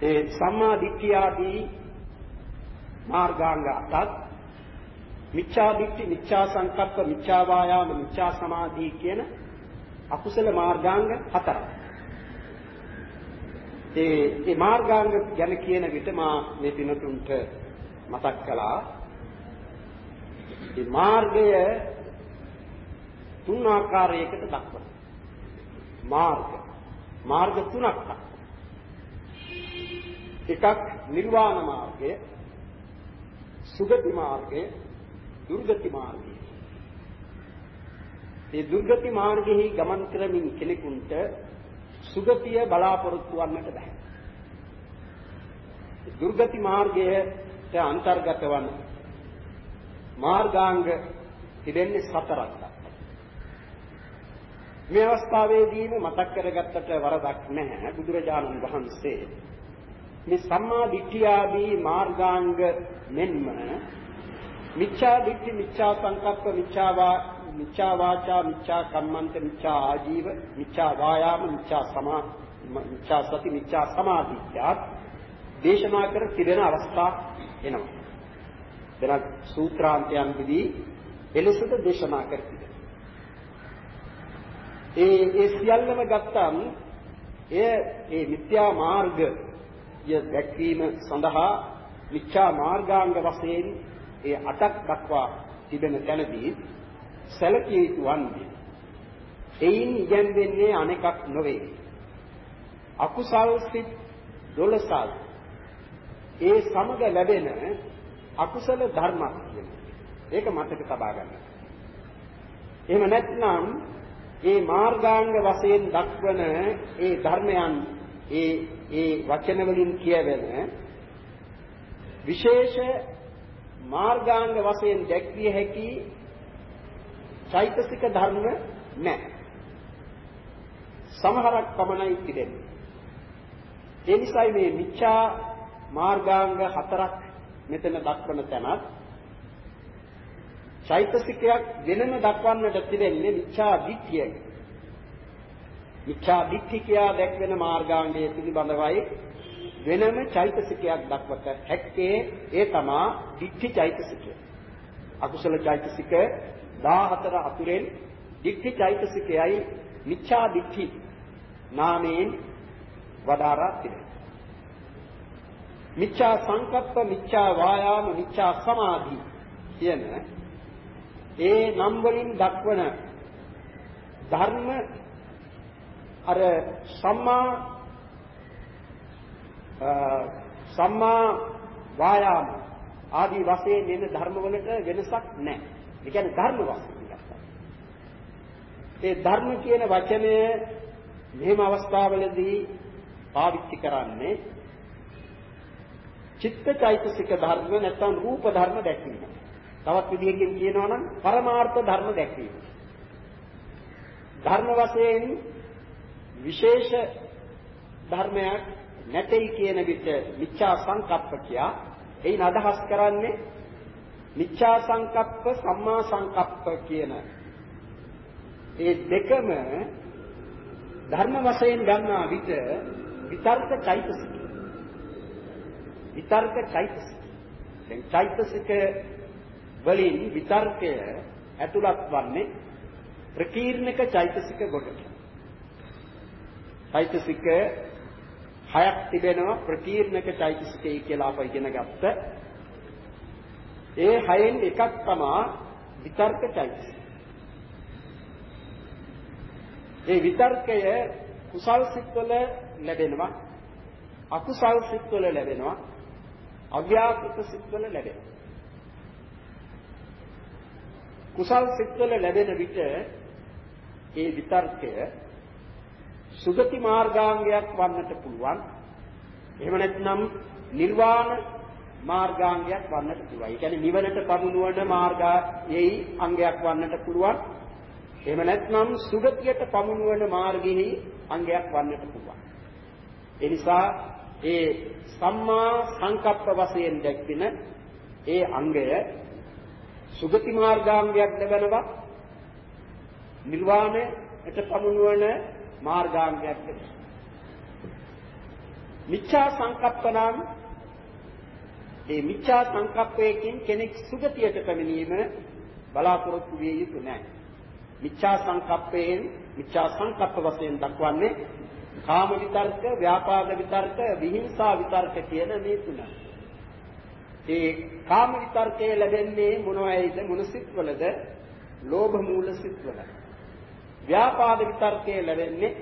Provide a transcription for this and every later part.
ඒ සම්මා දිට්ඨිය ආදී මාර්ගාංග අටක් මිච්ඡා දිට්ඨි මිච්ඡා සංකප්ප මිච්ඡා වායාම මිච්ඡා සමාධි කියන අකුසල මාර්ගාංග හතරක්. ඒ ඒ මාර්ගාංග ගැන කියන විට මා මේ පිනතුන්ට මතක් කළා. මේ මාර්ගය තුන් ආකාරයකට දක්වනවා. මාර්ග මාර්ග තුනක් දක්වනවා. එකක් නිර්වාණ මාර්ගය, සුගති මාර්ගය, දුර්ගති මාර්ගය. මේ දුර්ගති මාර්ගෙහි ගමන් කරමින් කෙනෙකුට සුගතිය බලාපොරොත්තු වන්නට බෑ. දුර්ගති මාර්ගයට අන්තර්ගත වන මාර්ගාංග තිබෙන්නේ හතරක්. මේ අවස්ථාවේදීම මතක් කරගත්තට වරදක් නැහැ බුදුරජාණන් වහන්සේ මේ සම්මා දිට්ඨිය ආදී මාර්ගාංග මෙන්ම මිච්ඡා දිට්ඨි මිච්ඡා සංකප්ප මිච්ඡාවා මිච්ඡා වාචා මිච්ඡා කම්මන්ත මිච්ඡා ආජීව මිච්ඡා වායාම මිච්ඡා සමා මිච්ඡා සති මිච්ඡා සමාධිත්‍යාත් දේශනා කර තිබෙන අවස්ථා එනවා. වෙනත් සූත්‍රාන්තයන් විදී එලෙසට දේශනා කර තිබෙනවා. ඒ ඒ සියල්ලම ගත්තම් එය ඒ මිත්‍යා මාර්ගය දැක්වීම සඳහා මිච්ඡා මාර්ගාංග වශයෙන් ඒ අටක් දක්වා තිබෙන තැනදී සැලකිය යුතු වන්නේ එයින් ඉගැන්වෙන්නේ අනෙකක් නොවේ. අකුසල් සිත් 12 ඒ සමග ලැබෙන අකුසල ධර්ම ඒක මතක තබා ගන්න. එහෙම නැත්නම් ඒ මාර්ගාංග වශයෙන් දක්වන ඒ ධර්මයන් ඒ ඒ වචන වලින් කියවෙන විශේෂ මාර්ගාංග වශයෙන් දැක්විය හැකි චෛතසික ධර්ම නැහැ. සමහරක් පමණයි තිබෙන්නේ. ඒ නිසායි මේ මිච්ඡා මාර්ගාංග හතරක් මෙතන දක්වන තැනත් චෛතසිකයක් වෙනම දක්වන්නට තිබෙන්නේ මිච්ඡා දිට්ඨියයි. මිච්ඡා දිට්ඨි කියා දැක්වෙන මාර්ගාංගයේ පිළිබඳවයි වෙනම චෛතසිකයක් දක්වත හැක්කේ ඒ තමා දිට්ඨි චෛතසිකය. අකුසල චෛතසික 14 අතුරෙන් දිට්ඨි චෛතසිකයයි මිච්ඡා දිට්ඨි නාමයෙන් වදාරා තිබෙනවා. මිච්ඡා සංකප්ප මිච්ඡා වායාම මිච්ඡා සමාධි කියන ඒ නම් වලින් දක්වන ධර්ම අර සම්මා සම්මා වායාම ආදී වශයෙන් එන ධර්ම වලට වෙනසක් නැහැ. ඒ කියන්නේ ධර්ම වශයෙන් ඒ ධර්ම කියන වචනය මෙහෙම අවස්ථාවලදී පාවිච්චි කරන්නේ චිත්තචෛතසික ධර්ම නැත්නම් රූප ධර්ම දැක්වීම. තවත් විදිහකින් කියනවා නම් පරමාර්ථ ධර්ම දැක්වීම. ධර්ම වශයෙන් විශේෂ ධර්මයක් නැtei කියන විට මිච්ඡා සංකප්ප කියා එයින් අදහස් කරන්නේ මිච්ඡා සංකප්ප සම්මා සංකප්ප කියන. ඒ දෙකම ධර්ම වශයෙන් ගන්නා විට විතර්ක චෛතසික. විතර්ක චෛතසික. දැන් චෛතසික වලින් විතර්කය ඇතුළත් වන්නේ ප්‍රකීර්ණක චෛතසික කොටට චෛතසික හයක් තිබෙනවා ප්‍රකීර්ණක චෛතසිකය කියලා අප ඉගෙන ගත්ත. ඒ හයෙන් එකක් තමයි විතර්ක චෛතසික. ඒ විතර්කය කුසල් සිත්වල ලැබෙනවා අකුසල් සිත්වල ලැබෙනවා අව්‍යාකෘත සිත්වල ලැබෙනවා කුසල් සිත්වල ලැබෙන විට ඒ විතර්කය සුගති මාර්ගාංගයක් වන්නට පුළුවන්. එහෙම නැත්නම් නිර්වාණ මාර්ගාංගයක් වන්නට පුළුවන්. ඒ කියන්නේ නිවනට පමුණුවන මාර්ගයේයි අංගයක් වන්නට පුළුවන්. එහෙම නැත්නම් සුගතියට පමුණුවන මාර්ගෙහි අංගයක් වන්නට පුළුවන්. ඒ නිසා ඒ සම්මා සංකප්ප වශයෙන් දැක්වෙන ඒ අංගය සුගති මාර්ගාංගයක් ලැබෙනවා නිර්වාණයට පමුණුවන මාර්ගාංගයක් මිච්ඡා සංකප්ප නම් ඒ මිච්ඡා සංකප්පයකින් කෙනෙක් සුගතියට පැමිණීම බලාපොරොත්තු විය යුතු නැහැ. මිච්ඡා සංකප්පයෙන් මිච්ඡා සංකප්ප වශයෙන් දක්වන්නේ කාම විතර්ක, ව්‍යාපාද විතර්ක, විහිංසා විතර්ක කියන මේ තුන. ඒ කාම විතර්කයේ ලැබෙන්නේ මොනවයිද? මොන සිත්වලද? ලෝභ මූල සිත්වල. ව්‍යාපාද විතර්කයේ ලැබෙන්නේ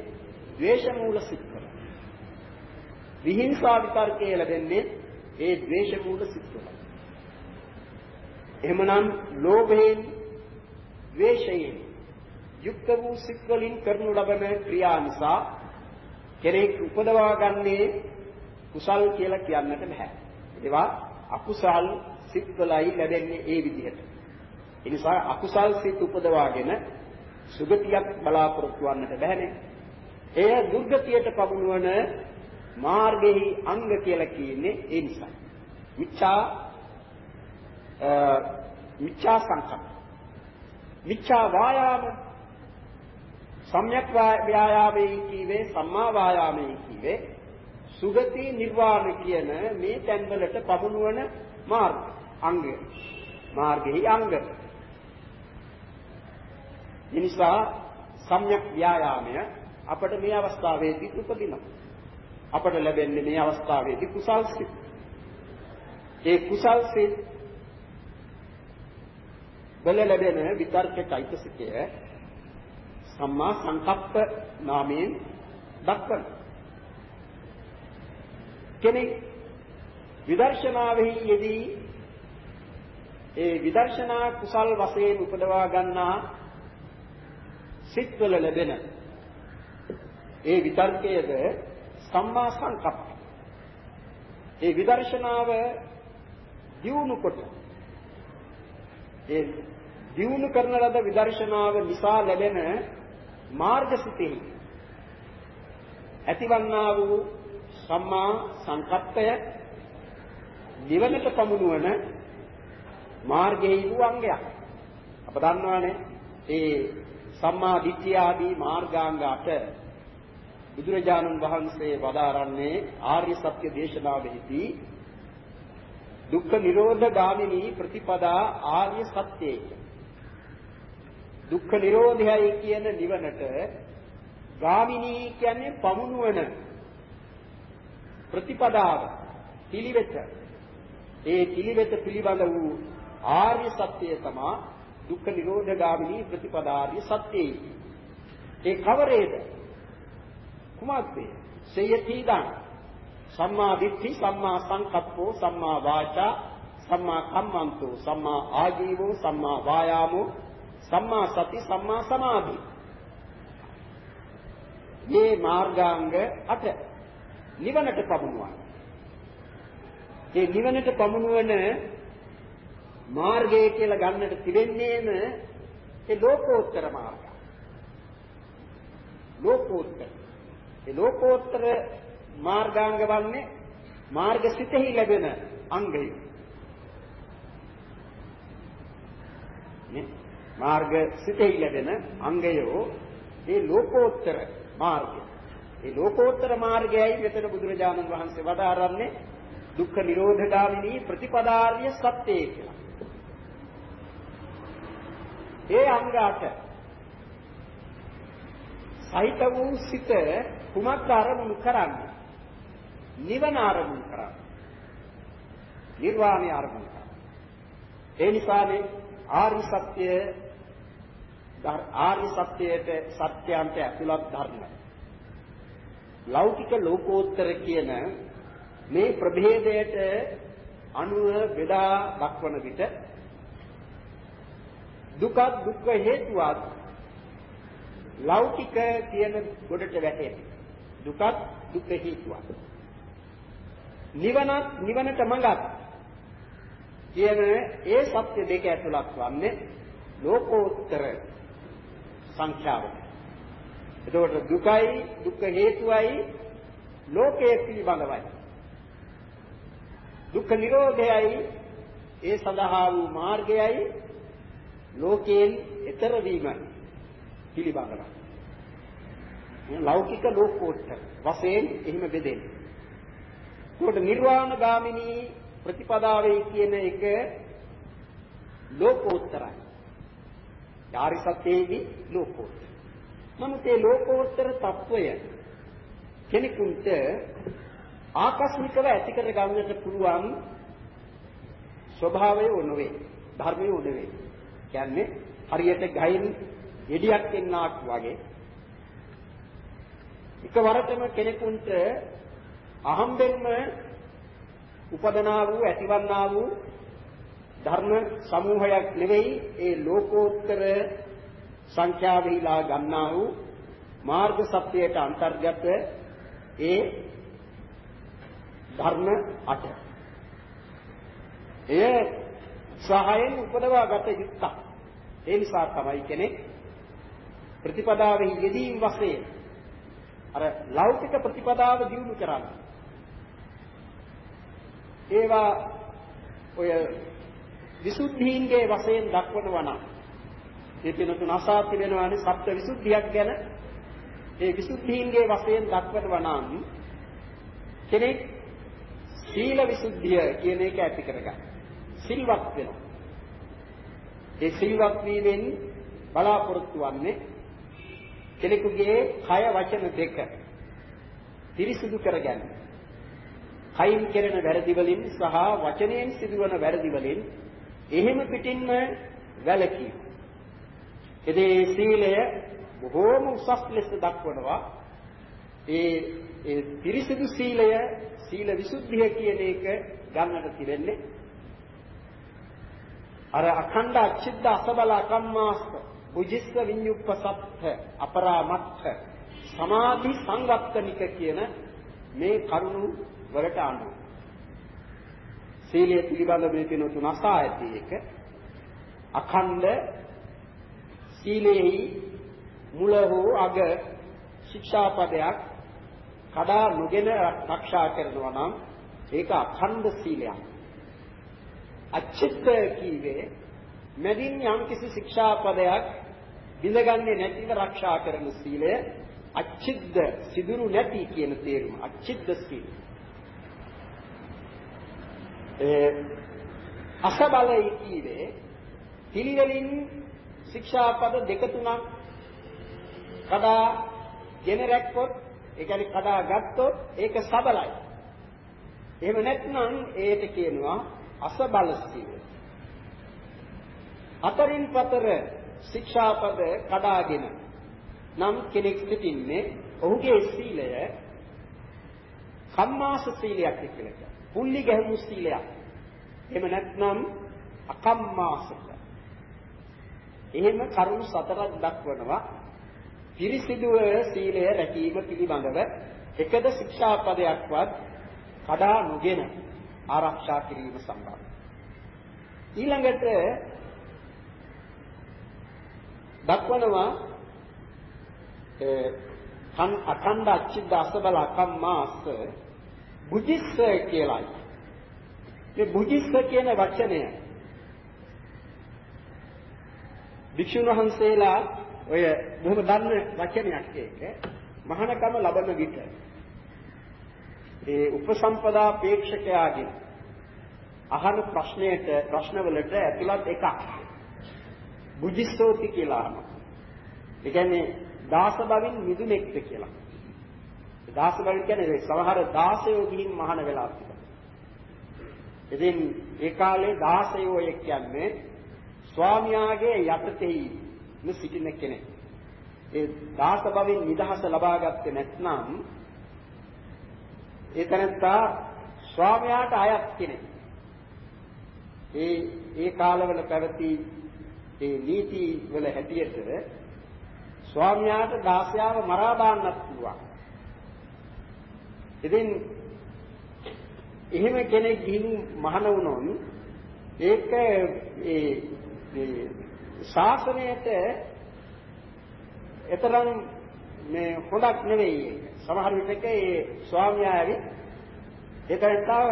ද්වේෂ මූල සිත්වල. විහිංසා විතර්කයේ ලැබෙන්නේ ඒ ද්වේෂ මූල සිත්වල. එහෙමනම් ලෝභයෙන් ද්වේෂයෙන් යුක්ත වූ සිත් වලින් කරනු ලබන ක්‍රියා නිසා කෙනෙක් උපදවා ගන්නේ කුසල් කියලා කියන්නට බෑ. ඒවා අකුසල් සිත් වලයි ලැබෙන්නේ ඒ විදිහට. ඒ නිසා අකුසල් සිත් උපදවාගෙන සුගතියක් බලාපොරොත්තු වන්නට බෑනේ. එය දුර්ගතියට පමුණුවන මාර්ගෙහි අංග කියලා කියන්නේ ඒ නිසා. මිච්ඡා මිච්ඡා සංකප්ප. මිච්ඡා වායාම සම්‍යක් ව්‍යායාමයේ කීවේ සම්මා වායාමයේ කීවේ සුගති නිර්වාණ කියන මේ තැන්වලට පමුණුවන මාර්ග අංගය. මාර්ගෙහි අංග. එනිසා සම්‍යක් ව්‍යායාමය අපට මේ අවස්ථාවේදී උපදිනවා. අපට ලැබෙන්නේ මේ අවස්ථාවේදී කුසල් සිත්. ඒ කුසල් සිත් වල ලැබෙන විතර්ක චෛතසිකය සම්මා සංකප්ප නාමයෙන් දක්වන කෙනෙක් විදර්ශනාවෙහි යෙදී ඒ විදර්ශනා කුසල් වශයෙන් උපදවා ගන්නා සිත්වල ලැබෙන ඒ විතර්කයේද සම්මා සංකප්ප. ඒ විදර්ශනාව දියුණු කොට ඒ දියුණු කරන ලද විදර්ශනාව නිසා ලැබෙන මාර්ගසිතෙහි ඇතිවන්නා වූ සම්මා සංකප්පය නිවනට පමුණුවන මාර්ගයේ වූ අංගයක්. අප දන්නවානේ ඒ සම්මා දිට්ඨිය ආදී මාර්ගාංග අට බුදුරජාණන් වහන්සේ වදාරන්නේ ආර්ය සත්‍ය දේශනාවෙහිදී දුක්ඛ නිරෝධ ගාමිනී ප්‍රතිපදා ආර්ය සත්‍යය. දුක්ඛ නිරෝධයයි කියන නිවනට ගාමිනී කියන්නේ පමුණුවන ප්‍රතිපදාව පිළිවෙත. ඒ පිළිවෙත පිළිබඳ වූ ආර්ය සත්‍යය තමයි දුක්ඛ නිරෝධ ගාමිනී ප්‍රතිපදාර්ය සත්‍යයි. ඒ කවරේද? කුමක්ද? සේයතිදං සම්මා දිට්ඨි සම්මා සංකප්පෝ සම්මා වාචා සම්මා කම්මන්තෝ සම්මා ආජීවෝ සම්මා වායාමෝ සම්මා සති සම්මා සමාධි මේ මාර්ගාංග අට නිවනට පමුණුවන ඒ නිවනට පමුණුවන මාර්ගය කියලා ගන්නට තිබෙන්නේම ඒ ලෝකෝත්තර මාර්ගය ලෝකෝත්තර ඒ ලෝකෝත්තර මාර්ගාංග වන්නේ මාර්ග සිතෙහි ලැබෙන අංගය. නේ මාර්ග සිතෙහි ලැබෙන අංගයෝ ඒ ලෝකෝත්තර මාර්ගය. ඒ ලෝකෝත්තර මාර්ගයයි මෙතන බුදුරජාණන් වහන්සේ වදාරන්නේ දුක්ඛ නිරෝධගාමිනී ප්‍රතිපදාර්ය සත්‍යය කියලා. ඒ අංගාට සහිත වූ සිත කුමක් අරමුණු කරන්නේ? නිවන අරමුණු කරන්නේ. නිර්වාණය අරමුණු කරන්නේ. ඒ නිසානේ ආර්ය සත්‍ය ආර්ය සත්‍යයට සත්‍යයන්ට ඇතුළත් ධර්ම. ලෞකික ලෝකෝත්තර කියන මේ ප්‍රභේදයට අනුව බෙදා දක්වන විට දුක දුක් හේතුවත් ලෞකික කියන ගොඩට වැටෙන්නේ. දුකත් දුක් හේතුවක්. නිවනත් නිවනට මඟත් කියන ඒ සත්‍ය දෙක ඇතුළත් වන්නේ ලෝකෝත්තර සංඛ්‍යාවට. එතකොට දුකයි දුක් හේතුවයි ලෝකයේ පිළිබඳවයි. දුක්ඛ නිරෝධයයි ඒ සඳහා වූ මාර්ගයයි ලෝකයෙන් එතර වීම පිළිබඳව. මේ ලෞකික ලෝකෝත්තර වශයෙන් එහෙම බෙදෙන්නේ. ඒකට නිර්වාණ ගාමිනී ප්‍රතිපදාවේ කියන එක ලෝකෝත්තරයි. යාරි සත්‍යයේදී ලෝකෝත්තර. නමුත් ඒ ලෝකෝත්තර తত্ত্বය කෙනෙකුට ආකස්මිකව ඇති කර ගන්නට පුළුවන් ස්වභාවය නොවේ ධර්මය නොවේ කියන්නේ හරියට ගහින් ගෙඩියක් එන්නාක් වගේ එකවරටම කෙනෙකුට අහම්බෙන්ම උපදනා වූ ඇතිවන්නා වූ ධර්ම සමූහයක් නෙවෙයි ඒ ලෝකෝත්තර සංඛ්‍යාවෙහිලා ගන්නා වූ මාර්ග සත්‍යයට අන්තර්ගත ඒ ධර්ම අට. එය සහයෙන් උපදවා ගත යුත්තක්. ඒ නිසා තමයි කෙනෙක් ප්‍රතිපදාවෙහි යෙදීම් වශයෙන් අර ලෞකික ප්‍රතිපදාව දියුණු කරන්නේ. ඒවා ඔය විසුද්ධීන්ගේ වශයෙන් දක්වනවා නම් මේ පිනතුන අසා තිබෙනවානේ සත්‍ය විසුද්ධියක් ගැන ඒ විසුද්ධීන්ගේ වශයෙන් දක්වනවා නම් කෙනෙක් සීල විසුද්ධිය කියන එක ඇති කරගන්න. සිල්වත් වෙනවා. ඒ සිල්වත් වීමෙන් බලාපොරොත්තු වන්නේ කෙනෙකුගේ කය වචන දෙක පිරිසිදු කරගන්න. කයින් කෙරෙන වැරදි වලින් සහ වචනයෙන් සිදුවන වැරදි වලින් එහෙම පිටින්ම වැළකීම. එදේ සීලය බොහෝම උසස් ලෙස දක්වනවා. ඒ ඒ පිරිසිදු සීලය සීල විසුද්ධිය කියන එක ගන්නට තිබෙන්නේ අර අඛණ්ඩ අච්චිද්ද අසබල අකම්මාස්ත බුජිස්ස විඤ්ඤුප්පසත්ථ අපරාමත්ථ සමාධි සංවත්තනික කියන මේ කරුණු වලට අනුව සීලය පිළිබඳ මේ කියන තුන අසා ඇති එක. අඛණ්ඩ සීලෙහි මුල හෝ අග ශික්ෂාපදයක් කඩා නොගෙන රක්ෂා කරනවා නම් ඒක අඛණ්ඩ සීලයක්. අච්චිත්ත කීවේ මෙදින් යම් කිසි ශික්ෂාපදයක් බිඳගන්නේ නැතිව ආරක්ෂා කරන සීලය අච්චිද්ද සිදුරු නැති කියන තේරුම අච්චිද්ද සීලය. ඒ අසබලයි කීවේ පිළිවෙලින් ශික්ෂාපද දෙක තුනක් කඩා ගෙන රැක්කොත් ඒ කියන්නේ කඩා ගත්තොත් ඒක සබලයි. එහෙම නැත්නම් ඒට කියනවා අසබල සීලය. අතරින් පතර ශික්ෂාපද කඩාගෙන නම් කෙනෙක් සිටින්නේ ඔහුගේ සීලය කම්මාස සීලයක් කියලා කියනවා. පුල්ලි ගැහුණු සීලයක්. එහෙම නැත්නම් අකම්මාසක. එහෙම කරුණු සතරක් දක්වනවා. පිරිසිදුව සීලය රැකීම පිළිබඳව එකද ශික්ෂාපදයක්වත් කඩා නොගෙන ආරක්ෂා කිරීම සම්බන්ධ. ඊළඟට දක්වනවා කන් අකණ්ඩ අච්චිද්ද අසබල අකම්මාස බුද්ධිස්ස කියලායි. මේ බුද්ධිස්ස කියන වචනය භික්ෂුන් වහන්සේලා ඔය බොහොම දන්න වචනයක් ඒක මහානකම ලබන විට ඒ උපසම්පදා ප්‍රේක්ෂකයාගෙන් අහන ප්‍රශ්නයට ප්‍රශ්නවලට ඇතුළත් එකක් බුද්ධිස්සෝති කියලා අහනවා. ඒ කියන්නේ දාස බවින් මිදුනෙක්ද කියලා. දාස බවින් කියන්නේ සමහර දාසයෝ ගිහින් මහාන වෙලා තිබෙනවා. ඉතින් ඒ කාලේ දාසයෝ කියන්නේ ස්වාමියාගේ යටතේ සිටින කෙනෙක්. ඒ දාස බවින් නිදහස ලබා ගත්තේ නැත්නම් ඒ තැනත්තා ස්වාමියාට අයත් කෙනෙක්. ඒ ඒ කාලවල පැවති ඒ නීති වල හැටියට ස්වාමියාට දාසයාව මරා දාන්නත් පුළුවන්. ඉතින් එහෙම කෙනෙක් ගිහින් මහණ වුණොත් ඒක ඒ මේ ශාසනයට එතරම් මේ හොඳක් නෙවෙයි ඒක. සමහර විටක ඒ ස්වාමියා ඇවිත් ඒකටව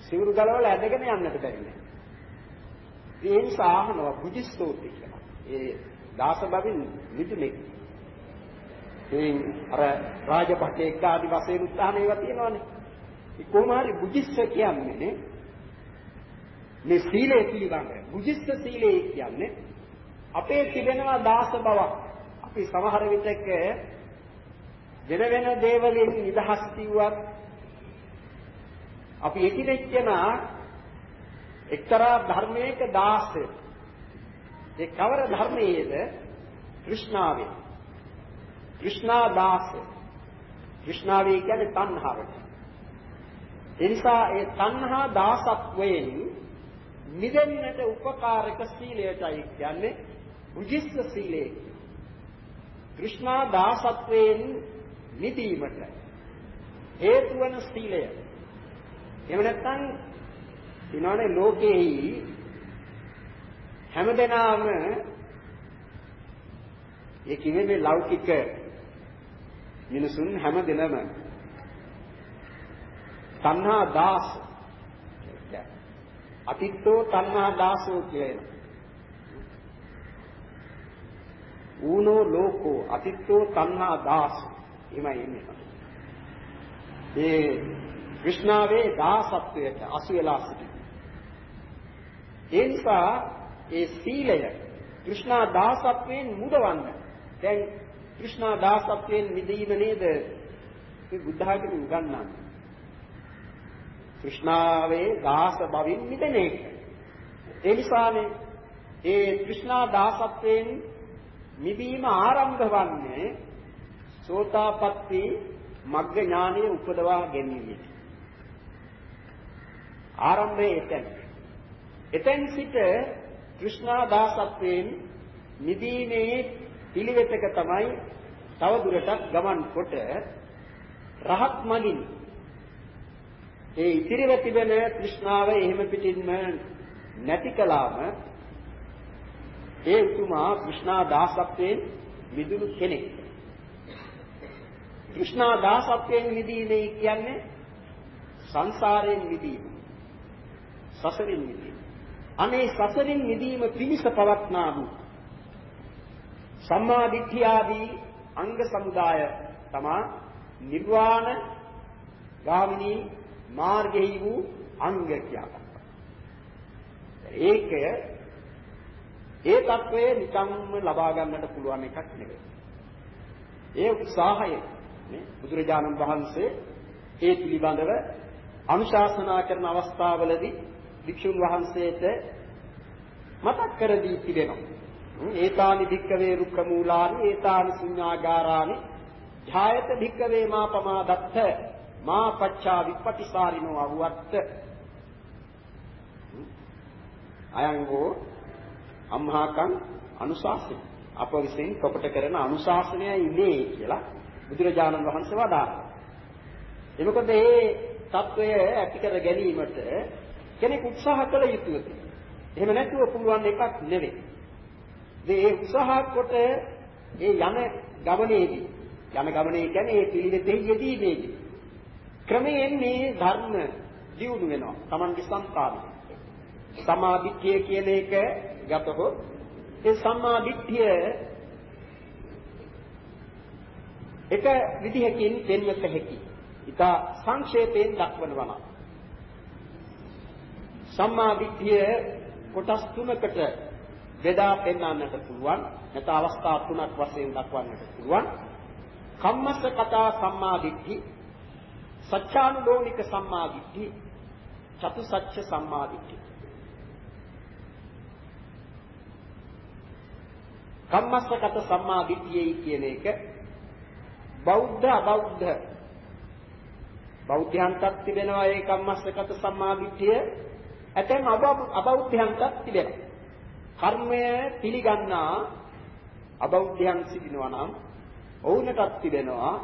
සිවුරු ගලවලා ඇදගෙන යන්නට බැරි නෑ. ඒ නිසා අහනවා බුද්ධිස්තෝත්‍රි කියලා. ඒ දාස බවින් මිදුනේ. ඒ අර රාජපටේක ආදි වශයෙන් උත්සාහන ඒවා තියෙනවානේ. කොහොම හරි බුද්ධිස්ස කියන්නේ මේ සීලය පිළිබඳ බුද්ධිස්ස සීලය කියන්නේ අපේ තිබෙනවා දාස බවක්. අපි සමහර විටක වෙන වෙන දේවලින් නිදහස් කිව්වත් අපි එකිනෙක කෙනා එක්තරා ධර්මයක දාසය. ඒ කවර ධර්මයේද? කෘෂ්ණාවේ. කෘෂ්ණා දාසය. කෘෂ්ණාවේ කියන්නේ තණ්හාවට. ඒ නිසා ඒ තණ්හා දාසත්වයෙන් මිදෙන්නට උපකාරක සීලයටයි කියන්නේ උජිස්ස සීලය. කෘෂ්ණා දාසත්වයෙන් නිදීමට හේතු වන සීලය. එහෙම නැත්නම් දිනවනේ ලෝකෙහි හැමදෙනාම ඒ කිව්වේ මේ ලෞකික මිනිසුන් හැමදෙනම තණ්හා දාස අතිත්තෝ තණ්හා දාසෝ කියලා ඌනෝ ලෝකෝ අතිත්තෝ තණ්හා දාස. එහෙමයි එන්නේ. ඒ විෂ්ණාවේ දාසත්වයට අසු වෙලා සිටිනවා. ඒ නිසා ඒ සීලය কৃষ্ণා දාසත්වයෙන් මුදවන්න. දැන් কৃষ্ণා දාසත්වයෙන් මිදීම නේද මේ බුද්ධ학ම උගන්වන්නේ. কৃষ্ণාවේ දාස බවින් මිදෙන එක. ඒ නිසානේ ඒ কৃষ্ণා දාසත්වයෙන් නිවීම ආරම්භ වන්නේ සෝතාපට්ටි මග්ග ඥානය උපදවා ගැනීමෙන්. ආරම්භයේ එතෙන්. එතෙන් සිට কৃষ্ণා දාසත්වයෙන් නිදීමේ පිළිවෙතක තමයි තව දුරටත් ගමන් කොට රහත් මගින් ඒ ඉතිරිව තිබෙන কৃষ্ণාව එහෙම පිටින්ම නැති කළාම ඒ උතුමා কৃষ্ণා දාසත්වයෙන් මිදුණු කෙනෙක්. কৃষ্ণා දාසත්වයෙන් මිදීමේ කියන්නේ සංසාරයෙන් මිදීම. සසරින් මිදීම. අනේ සසරින් මිදීම පිණිස පවත්නා වූ සම්මා දිට්ඨිය ආදී අංග සමුදාය තමා නිර්වාණ ගාමිනී මාර්ගයේ වූ අංග කියලා. ඒකය ඒ తත්වය නිකම්ම ලබා ගන්නට පුළුවන් එකක් නෙවෙයි. ඒ උත්සාහය නේ බුදුරජාණන් වහන්සේ ඒ පිළිබඳව අනුශාසනා කරන අවස්ථාවලදී වික්ෂුන් වහන්සේට මතක් කර දී තිබෙනවා. ඒතානි භික්කවේ රුක්ඛ මූලානි ඒතානි ශුඤ්ඤාගාරානි ඡායත භික්කවේ මා පමාදත්ත මා පච්චා විපටිසාරිනෝ අහුවත් අයංගෝ අම්හාකම් අනුශාසන අප විසින් ප්‍රකට කරන අනුශාසනයයි ඉන්නේ කියලා බුදුරජාණන් වහන්සේ වදාළා. ඒ මොකද මේ தত্ত্বය ඇති කර ගැනීමට කෙනෙක් උත්සාහ කළ යුතුද? එහෙම නැතුව පුළුවන් එකක් නෙවෙයි. මේ උත්සාහ කොට ඒ යන ගමනේදී යන ගමනේ කියන්නේ මේ පිළිවෙතෙහි යෙදීමේදී ක්‍රමයෙන් මේ ධර්ම දියුණු වෙනවා. Tamange samkāmi. සමාධිත්‍ය කියන එක ගතහොත් ඒ සම්මාදිට්ඨිය එක විදිහකින් පෙන්වත හැකි. ඊට සංක්ෂේපයෙන් දක්වනවා. සම්මාදිට්ඨිය කොටස් තුනකට බෙදා පෙන්වන්නට පුළුවන්. නැත්නම් අවස්ථා තුනක් වශයෙන් දක්වන්නට පුළුවන්. කම්මස්ස කතා සම්මාදිට්ඨි, සත්‍යානුලෝමික සම්මාදිට්ඨි, චතුසත්‍ය සම්මාදිට්ඨි. කම්මස්සගත සම්මා දිට්ඨියයි කියන එක බෞද්ධ අබෞද්ධ බෞද්ධයන්ටත් තිබෙනවා ඒ කම්මස්සගත සම්මා දිට්ඨිය. ඇතැම් අබෞද්ධයන්ටත් තිබෙනවා. කර්මය පිළිගන්නා අබෞද්ධයන් සිටිනවා නම් ඔවුන්ටත් තිබෙනවා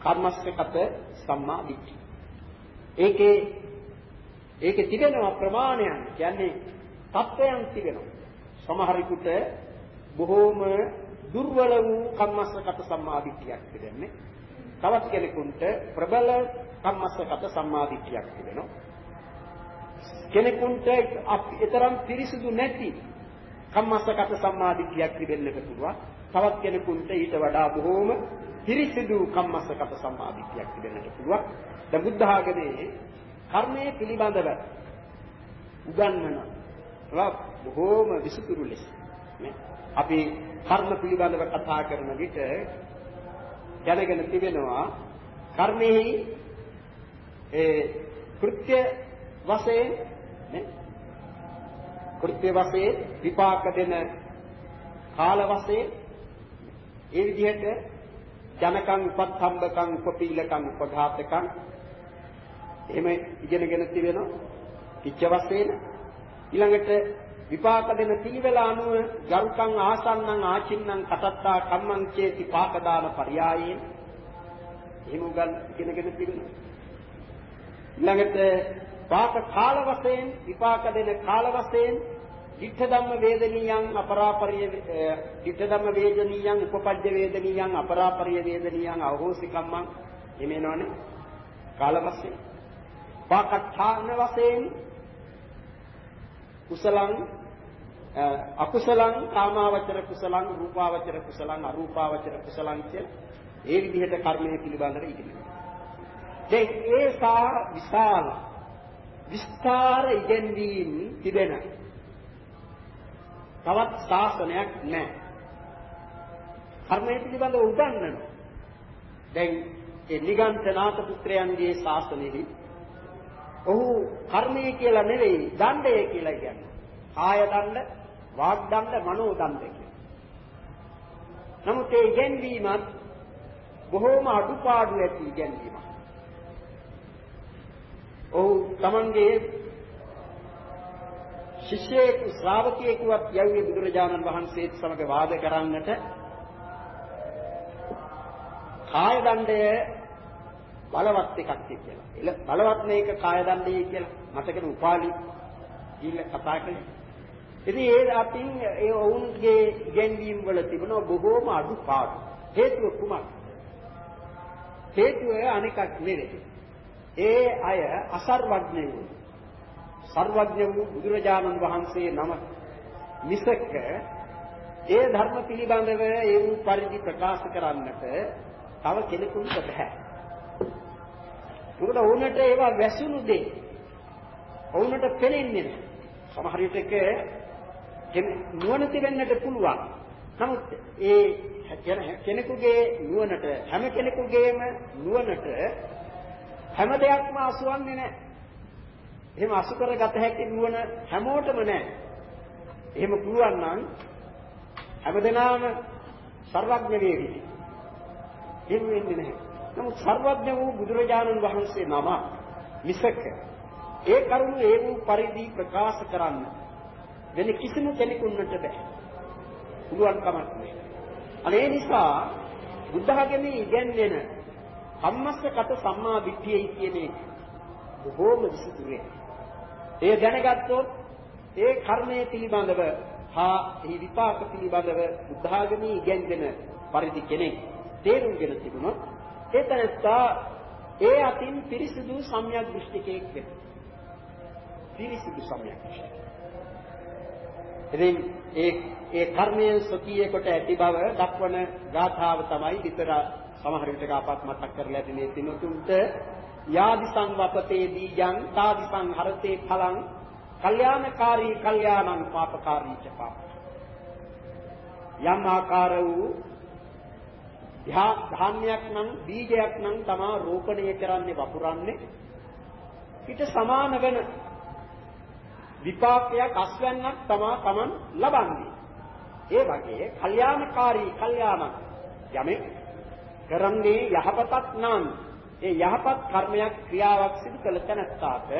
කර්මස්සගත සම්මා දිට්ඨිය. ඒකේ ඒකේ තිබෙනවා ප්‍රමාණයන් කියන්නේ තත්වයන් තිබෙනවා. සමහරෙකුට බොහෝම දුර්වල වූ කම්මස්සගත සම්මාදිට්ඨියක් තිබෙන්නේ. තවත් කෙනෙකුට ප්‍රබල කම්මස්සගත සම්මාදිට්ඨියක් තිබෙනවා. කෙනෙකුට ඊතරම් පිරිසිදු නැති කම්මස්සගත සම්මාදිට්ඨියක් තිබෙන්නට පුළුවන්. තවත් කෙනෙකුට ඊට වඩා බොහෝම පිරිසිදු කම්මස්සගත සම්මාදිට්ඨියක් තිබෙන්නට පුළුවන්. දැන් බුද්ධ ආගමේ කර්මයේ පිළිබඳව උගන්වන බොහෝම විසුතුරු ලෙස නේ අපි කර්ම පිළිබඳව කතා කරන විට දැනගෙන තිබෙනවා කර්මෙහි ඒ කෘත්‍ය වශයෙන් නේ? කෘත්‍ය වශයෙන් විපාක දෙන කාල වශයෙන් ඒ විදිහට ජනකං උපත්ම්බකං උපපීලකං උපඝාතකං එහෙම ඉගෙනගෙන තිබෙනවා. කිච්ච වශයෙන් ඊළඟට විපාක දෙන පිළිවෙල අනුව ගරුකං ආසන්නං ආචින්නං කටත්තා කම්මං චේති පාක දාන පරයයන්. එහෙම උගන් ඉගෙනගෙන තිබෙනවා ඊළඟට පාක කාල වශයෙන් විපාක දෙන කාල වශයෙන් ditta ධම්ම වේදනීයං අපරාපරිය ditta ධම්ම වේදනීයං උපපජ්ජ වේදනීයං අපරාපරිය වේදනීයං අහෝසි කම්මං. එමෙනවනේ කාල වශයෙන්. පාකඨාන වශයෙන් කුසලං අකුසලං කාමාවචර කුසලං රූපාවචර කුසලං අරූපාවචර කුසලං කියලා ඒ විදිහට කර්මයේ පිළිබඳව ඉගෙනගන්න. දැන් ඒ සා විශාල විස්තර ඉගෙනීම් තිබෙන තවත් ශාසනයක් නැහැ. කර්මයේ පිළිබඳව උගන්වන. දැන් ඒ නිගන්ඨනාත පුත්‍රයන්ගේ ශාසනයෙහි ඔහු කර්මය කියලා නෙවෙයි දණ්ඩය කියලා කියන්නේ. කාය දණ්ඩ, වාග් දණ්ඩ, මනෝ දණ්ඩ කියලා. නමුත් ඒ ඉගැන්වීමත් බොහෝම අඩුපාඩු ඇති ඉගැන්වීමක්. ඔහු තමන්ගේ ශිෂ්‍යයෙකු ශ්‍රාවකයෙකුවත් යන්නේ බුදුරජාණන් වහන්සේත් සමග වාද කරන්නට කාය දණ්ඩය බලවත් එකක් කියලා. එල බලවත් මේක කාය දණ්ඩේ කියලා මතකද උපාලි කිල්ල කතා කළේ. ඉතින් ඒ අතින් ඒ ඔවුන්ගේ ඉගැන්වීම් වල තිබෙන බොහෝම අඩුපාඩු. හේතුව කුමක්ද? හේතුව අනිකක් නෙවෙයි. ඒ අය අසර්වඥ වූ සර්වඥ වූ බුදුරජාණන් වහන්සේ නම මිසක ඒ ධර්ම පිළිබඳව ඒ වූ පරිදි ප්‍රකාශ කරන්නට තව කෙනෙකුට බෑ. මොකද වුණට ඒවා වැසුණු දේ. වුණට පෙනෙන්නේ නැහැ. සමහර විටක නුවණ තිබෙන්නට පුළුවන්. නමුත් ඒ කෙනෙකුගේ නුවණට හැම කෙනෙකුගේම නුවණට හැම දෙයක්ම අසුවන්නේ නැහැ. එහෙම අසු කරගත හැකි නුවණ හැමෝටම නැහැ. එහෙම පුළුවන් නම් හැමදෙනාම සර්වඥ වේවි. එහෙම වෙන්නේ නැහැ. නමුත් සර්වඥ වූ බුදුරජාණන් වහන්සේ නම මිසක ඒ කරුණ ඒ වූ පරිදි ප්‍රකාශ කරන්න වෙන කිසිම කෙනෙකුට බෑ. පුළුවන් කමක් නෑ. අනේ නිසා බුද්ධ ධර්මයේ ඉගැන්වෙන කම්මස්සගත සම්මා දිට්ඨියයි කියන එක බොහෝම විසිතුරේ. ඒ දැනගත්තොත් ඒ කර්මයේ පිළිබඳව හා ඒ විපාක පිළිබඳව බුද්ධ ධර්මයේ ඉගැන්වෙන පරිදි කෙනෙක් තේරුම්ගෙන තිබුණොත් ඒ තනත්තා ඒ අතින් පිරිසිදු සම්‍යක් දෘෂ්ටිකයෙක් වෙනවා. පිරිසිදු සම්‍යක් දෘෂ්ටික. ඉතින් ඒ ඒ කර්මයේ සතියේ කොට ඇති බව දක්වන ගාථාව තමයි විතර සමහර විටක අපත් මතක් කරලා ඇති මේ තිනුතුන්ට යාදි සංවපතේ දීජං තාදි සංහරතේ ඵලං කල්යාණකාරී කල්යාණං පාපකාරී ච පාප යම් ආකාර වූ ධාන්‍යයක් නම් බීජයක් නම් තමා රෝපණය කරන්නේ වපුරන්නේ. ඊට සමාන වෙන විපාකයක් අස්වැන්නක් තමා තමන් ලබන්නේ. ඒ වගේ කල්යාණකාරී කල්යාණ යමෙක් කරන්නේ යහපතක් නම් ඒ යහපත් කර්මයක් ක්‍රියාවක් සිදු කළ තැනැත්තාට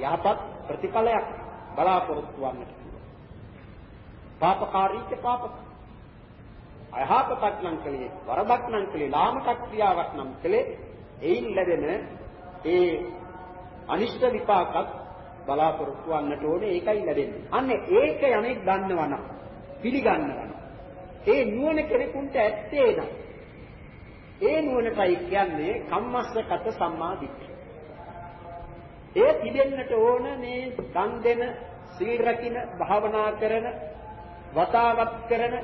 යහපත් ප්‍රතිඵලයක් බලාපොරොත්තු වන්නට පුළුවන්. පාපකාරීක පාපක. අයහපතක් නම් කලේ වරදක් නම් කලේ ලාමක ක්‍රියාවක් නම් කලේ එයින් ලැබෙන ඒ අනිෂ්ට විපාකත් බලාපොරොත්තු වන්නට ඕනේ ඒකයි ලැබෙන්නේ. අන්න ඒක යමෙක් දන්නවනම් පිළිගන්නවනම් ඒ නුවණ කෙනෙකුට ඇත්තේ නම් ඒ නුවණටයි කියන්නේ කම්මස්සගත සම්මා දිට්ඨිය. ඒ තිබෙන්නට ඕන මේ දන් දෙන, සීල් රකින්න, භාවනා කරන, වතාවත් කරන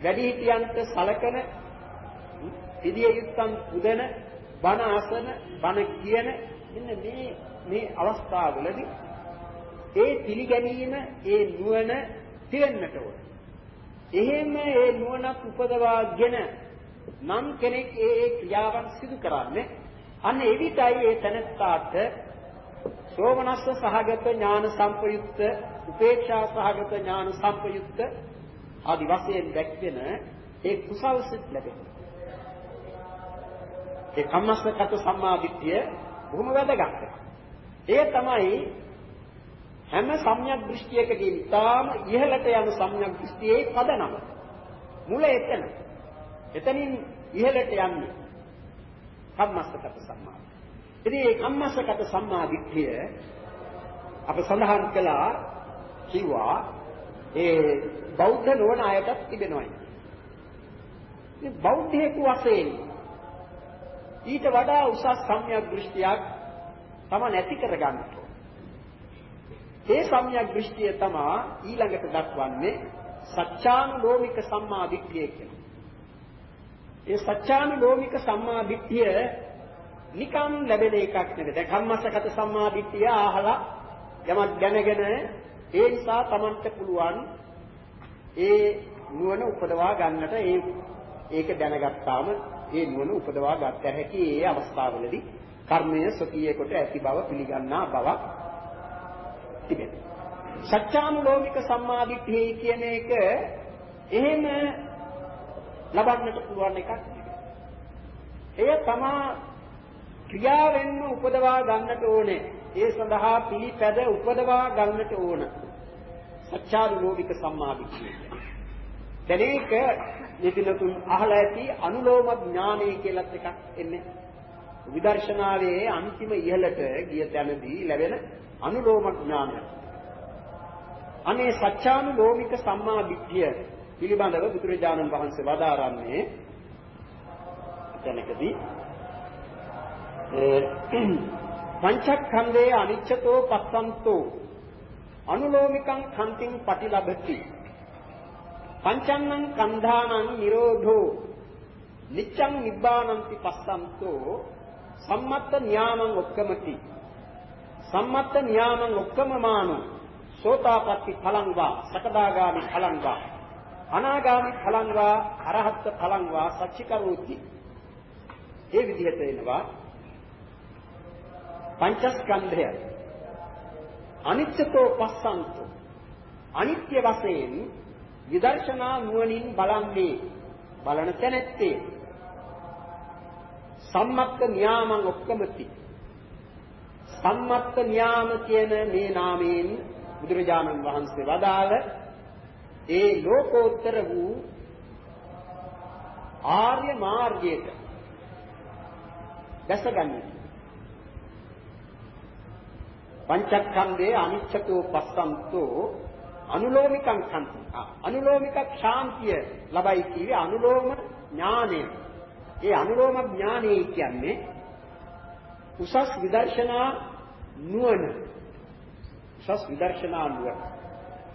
වැඩිහිටියන්ට සලකන පිළිය යුත්තන් පුදන බණ අසන බණ කියන මෙන්න මේ මේ අවස්ථාවවලදී ඒ පිළිගැනීම ඒ නුවණ තියෙන්නට ඕන. එහෙම ඒ නුවණක් උපදවාගෙන නම් කෙනෙක් ඒ ඒ ක්‍රියාවන් සිදු කරන්නේ අන්න එවිටයි ඒ තනත්තාට සෝමනස්ස සහගත ඥාන සම්පයුක්ත උපේක්ෂා සහගත ඥාන සම්පයුක්ත ආදි වශයෙන් දැක්වෙන ඒ කුසල් සිත් ලැබෙනවා. ඒ කම්මස්සගත සම්මාදිට්ඨිය බොහොම වැදගත්. ඒ තමයි හැම සම්‍යක් දෘෂ්ටියකදී තාම ඉහළට යන සම්‍යක් දෘෂ්ටියේ පදනම. මුල එතන. එතනින් ඉහළට යන්නේ කම්මස්සගත සම්මා. ඉතින් මේ කම්මස්සගත සම්මාදිට්ඨිය අප සඳහන් කළා කිව්වා ඒ බෞද්ධ නොවන අයටත් තිබෙනවායි. මේ බෞද්ධයෙකු වශයෙන් ඊට වඩා උසස් සම්‍යක් දෘෂ්ටියක් තම නැති කරගන්න ඒ සම්‍යක් දෘෂ්ටිය තමයි ඊළඟට දක්වන්නේ සත්‍යානුලෝමික සම්මා දිට්ඨිය කියලා. ඒ සත්‍යානුලෝමික සම්මා දිට්ඨිය නිකම් ලැබෙන එකක් නෙවෙයි. දැන් කම්මස්සගත සම්මා දිට්ඨිය අහලා යමක් දැනගෙන ඒ නිසා Tamanට පුළුවන් ඒ නුවණ උපදවා ගන්නට ඒ ඒක දැනගත්තාම ඒ නුවණ උපදවා ගත හැකි ඒ අවස්ථාවවලදී කර්මය සතියේ කොට ඇති බව පිළිගන්නා බවක් තිබෙනවා. සත්‍යානුලෝමික සම්මාදිට්ඨිය කියන එක එහෙම ලබන්නට පුළුවන් එකක් නෙවෙයි. එය තමා ක්‍රියාවෙන්ම උපදවා ගන්නට ඕනේ. ඒ සඳහා පිළිපැද උපදවා ගන්නට ඕන. සත්‍යානුලෝමික සම්මාදිට්ඨිය. දැන් ඒක නිතිනතුන් අහලා ඇති අනුලෝම ඥානය කියලත් එකක් එන්නේ. විදර්ශනාවේ අන්තිම ඉහළට ගිය තැනදී ලැබෙන අනුලෝම ඥානය. අනේ සත්‍යානුලෝමික සම්මා දිට්ඨිය පිළිබඳව බුදුරජාණන් වහන්සේ වදාරන්නේ තැනකදී පංචස්කන්ධයේ අනිච්චතෝ පස්සන්තෝ අනුලෝමිකං කන්තිං පටිලබති. පංචන්නං කන්ධානං නිරෝධෝ. නිච්ඡං නිබ්බානಂತಿ පස්සන්තෝ. සම්මත්ත න්යාමං ඔක්කමති. සම්මත්ත න්යාමං ඔක්කමමානෝ. සෝතාපට්ටි ඵලං වා සකදාගාමි ඵලං වා අනාගාමි ඵලං වා අරහත් ඵලං වා සච්චිකරෝති. ඒ විදිහට එනවා පංචස්කන්ධය. අනිත්‍යතෝ පස්සන්තෝ. අනිත්‍ය වශයෙන් විදර්ශනා නුවණින් බලන්නේ බලන තැනැත්තේ. සම්මත්ත න්යාමං ඔක්කමති. සම්මත්ත න්යාම කියන මේ නාමයෙන් බුදුරජාණන් වහන්සේ වදාළ ඒ ලෝකෝත්තර වූ ආර්ය මාර්ගයට දැසගන්නේ පංචස්කන්ධේ අනිච්චතෝ පස්සන්තෝ අනුලෝමිකං කන්ති. අනුලෝමික ශාන්තිය ලබයි කියේ අනුලෝම ඥානය. ඒ අනුලෝම ඥානය කියන්නේ උසස් විදර්ශනා නුවණ. උසස් විදර්ශනා නුවණ.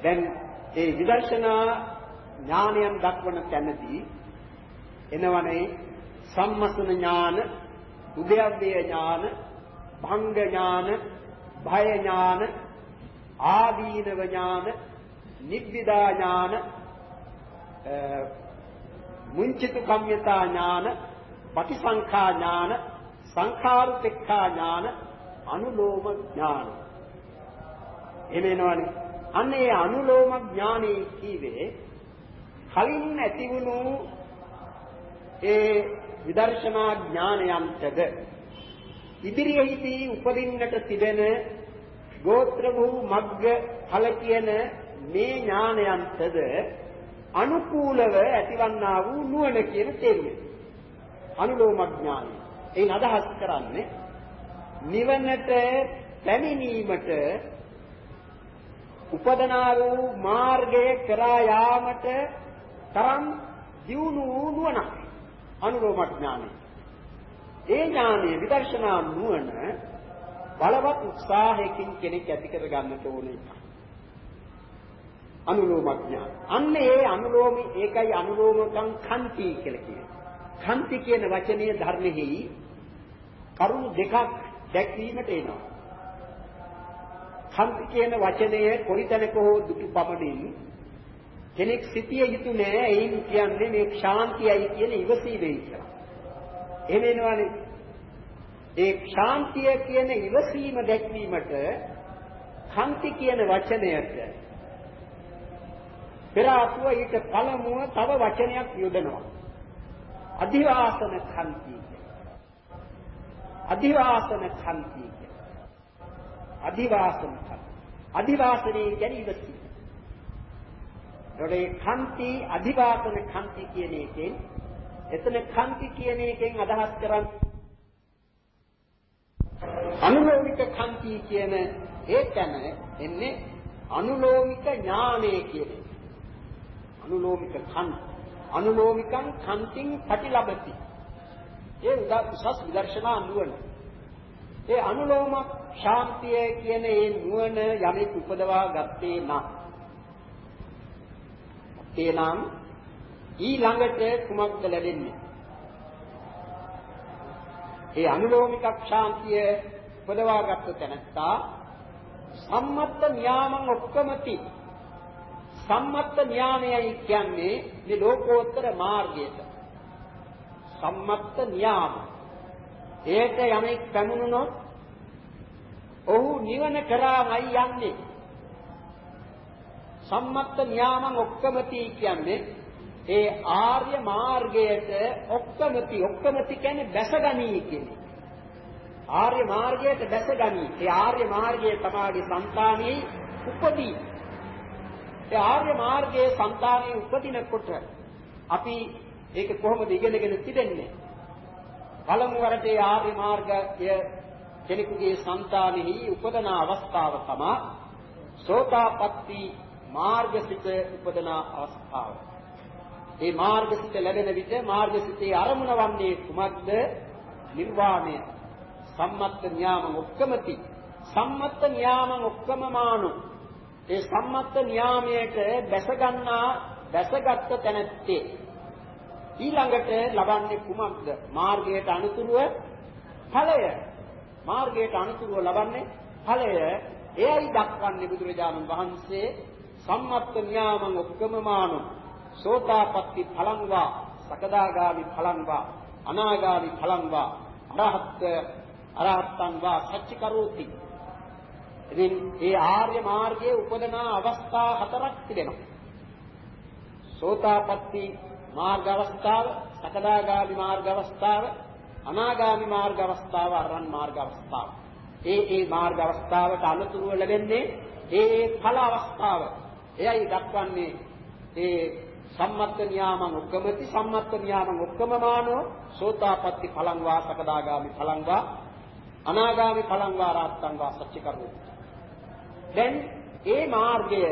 දැන් ඒ විදර්ශනා ඥානයන් දක්වන තැනදී එනවනේ සම්මසන ඥාන, උද්‍යව්‍ය ඥාන, භංග ඥාන, භය ඥාන, ආදීනව ඥාන, නිබ්බිදා ඥාන, මුංචිත කම්යතා ඥාන, පටිසංඛා ඥාන, සංඛාරුපෙක්ඛා ඥාන, අනුලෝම ඥාන. එමෙන්නවනේ. අන්න ඒ අනුලෝම ඥානෙ කීවේ කලින් ඇතිවුණු ඒ විදර්ශනා ඥානයන්ටද ඉදිරියේදී උපදින්නට තිබෙන ගෝත්‍ර වූ මග්ග ඵල කියන මේ ඥානයන්ටද අනුකූලව ඇතිවන්නා වූ නුවණ කියන තේරුම. අනුලෝම ඥානය. එයින් අදහස් කරන්නේ නිවනට පැමිණීමට උපදනා වූ මාර්ගය කරා යාමට තරම් දියුණු වූ නුවණක් අනුලෝම ඥානය. ඒ ඥානයේ විදර්ශනා නුවණ බලවත් උත්සාහයකින් කෙනෙක් ඇති කර ගන්නට ඕන එක. අනුලෝම ඥාන. අන්න ඒ අනුලෝමී ඒකයි අනුලෝමකම් කන්ති කියලා කියන්නේ. කන්ති කියන වචනයේ ධර්මෙහි කරුණු දෙකක් දැක්වීමට එනවා. කන්ති කියන වචනය කොයිතැනක හෝ දුටු පමණින් කෙනෙක් සිටිය යුතු නෑ එයින් කියන්නේ මේ ශාන්තියයි කියන ඉවසීමයි කියලා. එහෙම වෙනවනේ. ඒ ශාන්තිය කියන ඉවසීම දැක්වීමට කන්ති කියන වචනයට පෙර ආතුව ඊට පළමුව තව වචනයක් යොදනවා. අධිවාසන කන්ති අධිවාසන කන්ති අධිවාසන කන්ති අධිවාසනේ කියන්නේ ඉවසීම. ඒකට කන්ති අධිවාසන කන්ති කියන එකෙන් එතන කන්ති කියන එකෙන් අදහස් කරන්නේ අනුලෝමික කන්ති කියන ඒ තැන එන්නේ අනුලෝමික ඥානය කියන එක. අනුලෝමික කන්ති අනුලෝමිකං කන්තිං පටිලබති. ඒ උසස් විදර්ශනා නුවණ. ඒ අනුලෝම ශාන්තිය කියන ඒ නුවණ යමෙක් උපදවා ගත්තේ නම් එනම් ඊළඟට කුමක්ද ලැබෙන්නේ? ඒ අනුලෝමික ශාන්තිය උපදවාගත් තැනත්තා සම්මත්ත න්යාමං ඔක්කමති. සම්මත්ත න්යාමයයි කියන්නේ මේ ලෝකෝත්තර මාර්ගයට. සම්මත්ත න්යාම. ඒට යමෙක් පැමුණුනොත් ඔහු නිවන කරාමයි යන්නේ. සම්මත්ත න්යාමං ඔක්කමති කියන්නේ ඒ ආර්ය මාර්ගයට ඔක්කමති ඔක්කමති කියන්නේ දැසගනී කියන්නේ. ආර්ය මාර්ගයට දැසගනී. ඒ ආර්ය මාර්ගය තමයි సంతානෙයි උපදී. ඒ ආර්ය මාර්ගයේ సంతානෙ උපදිනකොට අපි ඒක කොහොමද ඉගෙනගෙන තිබෙන්නේ? පළමු වරට ඒ ආර්ය මාර්ගය කෙනෙකුගේ సంతානෙහි උපදන අවස්ථාව තමයි සෝතාපට්ටි මාර්ගසිත උපදන අවස්ථාව. මේ මාර්ගසිත ලැබෙන විට මාර්ගසිතේ අරමුණ වන්නේ කුමක්ද? නිර්වාණය. සම්මත්ත ඥාම ඔක්කමති. සම්මත්ත ඥාම ඔක්කමමානු. ඒ සම්මත්ත ඥාමයට බැස ගන්නා බැසගත් තැනැත්තේ ඊළඟට ලබන්නේ කුමක්ද? මාර්ගයට අනුතුරුව ඵලය. මාර්ගයට අනුතුරුව ලබන්නේ ඵලය. එයයි දක්වන්නේ බුදුරජාණන් වහන්සේ සම්මත්ත න්යාමං ඔක්කමමානු සෝතාපට්ටි ඵලං වා සකදාගාමි ඵලං වා අනාගාමි ඵලං වා අරහත් අරහත්තං වා සච්ච කරෝති ඉතින් මේ ආර්ය මාර්ගයේ උපදනා අවස්ථා හතරක් තිබෙනවා. සෝතාපට්ටි මාර්ග අවස්ථාව සකදාගාමි මාර්ග අවස්ථාව අනාගාමි මාර්ග අවස්ථාව අරහන් මාර්ග අවස්ථාව. ඒ ඒ මාර්ග අවස්ථාවට අනුතුරුව ලැබෙන්නේ ඒ ඒ ඵල අවස්ථාව. එයයි දක්වන්නේ ඒ සම්මත්ත නියාමං ඔක්කමති සම්මත්ත නියාමං ඔක්කමමානෝ සෝතාපට්ටි ඵලං වා සකදාගාමි ඵලං වා අනාගාමි ඵලං වා රාත්තං වා සච්ච කරු දැන් ඒ මාර්ගය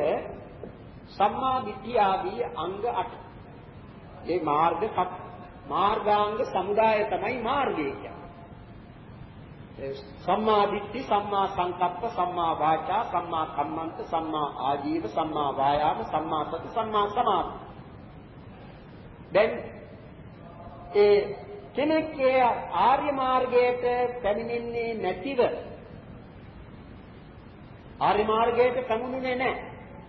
සම්මා දිට්ඨිය ආදී අංග 8 ඒ මාර්ග මාර්ගාංග සමුදාය තමයි මාර්ගය කියන්නේ. සම්මා දිට්ඨි සම්මා සංකප්ප සම්මා වාචා සම්මා කම්මන්ත සම්මා ආජීව සම්මා වායාම සම්මා සති සම්මා සමාධි. දැන් ඒ කෙනෙක් ඒ ආර්ය මාර්ගයට පැමිණෙන්නේ නැතිව ආර්ය මාර්ගයට පැමුණුනේ නැහැ.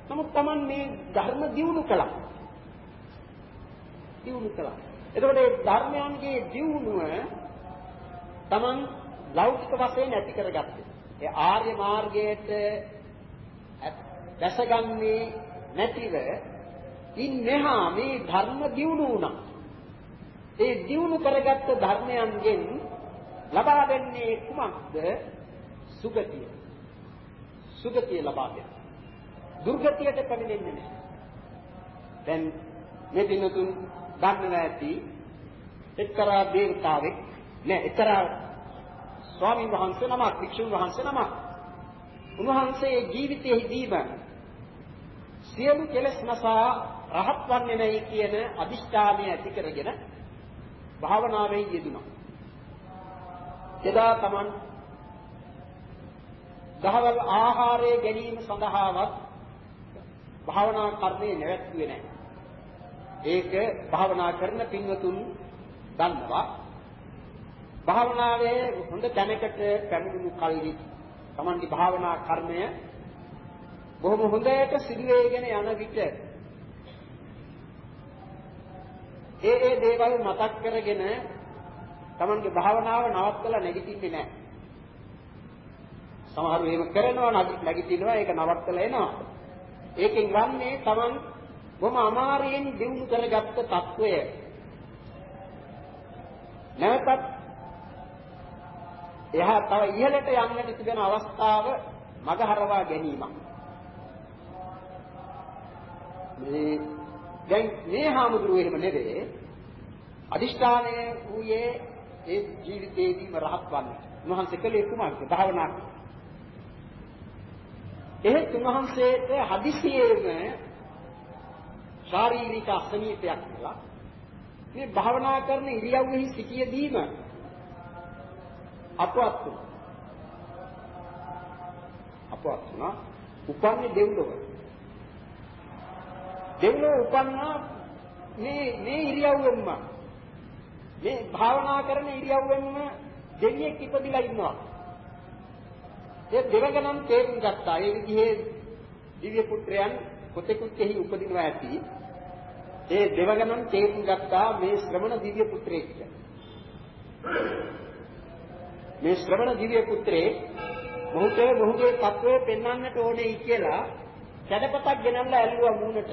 නමුත් Taman මේ ධර්ම දියුණු කළා. දියුණු කළා. එතකොට මේ ධර්මයන්ගේ දියුණුව Taman ලෞකික වශයෙන් ඇති කරගත්තේ. ඒ ආර්ය මාර්ගයට දැසගන්නේ නැතිව ඉන් මෙහා මේ ධර්ම දියුණු වුණා. ඒ දියුණු කරගත්ත ධර්මයන්ගෙන් ලබා දෙන්නේ කුමක්ද? සුගතිය. සුගතිය ලබා දෙන්න. දුර්ගතියට පැමිණෙන්නේ නැහැ. දැන් මේ දිනතුන් දන්නවා ඇති එක්තරා දේවතාවෙක් නෑ එක්තරා ස්වාමීන් වහන්සේ නමක් භික්ෂුන් වහන්සේ නමක් උන්වහන්සේ ජීවිතයේදීම සියලු කෙලෙස් නසා රහත් වන්නේ නැයි කියන අදිෂ්ඨානය ඇති කරගෙන භාවනාවේ යෙදුණා. එදා Taman දහවල් ආහාරය ගැනීම සඳහාවත් භාවනා කර්මේ නැවැත්ුවේ නැහැ. ඒක භාවනා කරන පින්වතුන් දන්නවා. භාවනාවේ හොඳ තැනකට පැමිණුණු කල්හි Tamange භාවනා කර්මය බොහොම හොඳට සිදු වෙගෙන යන විට ඒ ඒ දේවල් මතක් කරගෙන තමන්ගේ භාවනාව නවත්තලා නැගිටින්නේ නැහැ. සමහරව එහෙම කරනවා නැගිටිනවා ඒක නවත්තලා එනවා. ඒකෙන් වන්නේ තමන් බොහොම අමාරුවෙන් දිනු කරගත්ත తත්වය. නැවතත් එහා තව ඉහළට යන්නට තිබෙන අවස්ථාව මගහරවා ගැනීමක්. මේ දැන් මේ හාමුදුරුවෝ එහෙම නෙවේ අදිෂ්ඨානය වූයේ ඒ ජීවිතේදීම රහත් වන්නේ. උන්වහන්සේ කලේ කුමක්ද? භාවනා. එහෙත් උන්වහන්සේට හදිසියෙම ශාරීරික අසනීපයක් වෙලා මේ භාවනා කරන ඉරියව්වෙහි සිටියදීම අපවත් වුණා. අපවත් වුණා. උපන්නේ දෙව්ලොව. දෙව්ලොව උපන්නා මේ මේ ඉරියව්වෙන්ම මේ භාවනා කරන ඉරියව්වෙන්ම දෙවියෙක් ඉපදිලා ඉන්නවා. ඒ දෙවගණන් තේරුම් ගත්තා. ඒ විදිහේ දිව්‍ය පුත්‍රයන් කොතෙකුත් එහි උපදිනවා ඇති. ඒ දෙවගණන් තේරුම් ගත්තා මේ ශ්‍රමණ දිව්‍ය පුත්‍රයෙක්. මේ ශ්‍රමණ දිව්‍ය පුත්‍රේ මොහුට මොහුගේ තත්වය පෙන්වන්නට ඕනේ කියලා කැඩපතක් ගෙනල්ලා ඇල්ලුවා මූණට.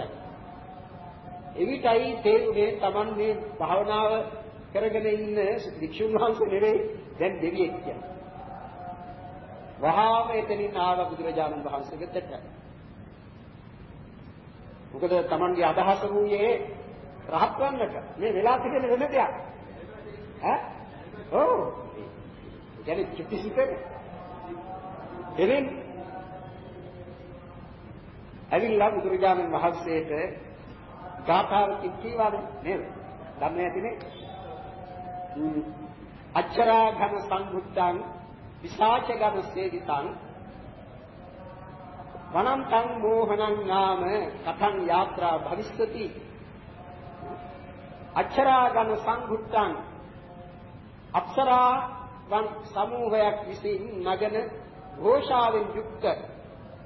එවිටයි තේරුනේ Taman මේ භාවනාව කරගෙන ඉන්න වික්ෂුන් වහන්සේ නෙවෙයි දැන් දෙවියෙක් කියන්නේ. වහාම එතනින් ආව බුදුරජාණන් වහන්සේ වෙතට. මොකද Tamanගේ අදහස වූයේ රහත් වන්නට. මේ වෙලා තිබෙන වෙන දෙයක්. ඈ? ඔව්. කියන්නේ චුතිසිතේ. එදින් ඇවිල්ලා බුදුරජාණන් වහන්සේට ගාථාව කිව්වානේ නේද? ධම්මයේ ඇතිනේ. අච්චරා ඝන සංඝුත්තං විසාච ඝන සේවිතං වනන්තං මෝහනං නාම කතං යාත්‍රා භවිස්සති අච්චරා ඝන සංඝුත්තං අප්සරා වන් සමූහයක් විසින් නගන ഘോഷාවෙන් යුක්ත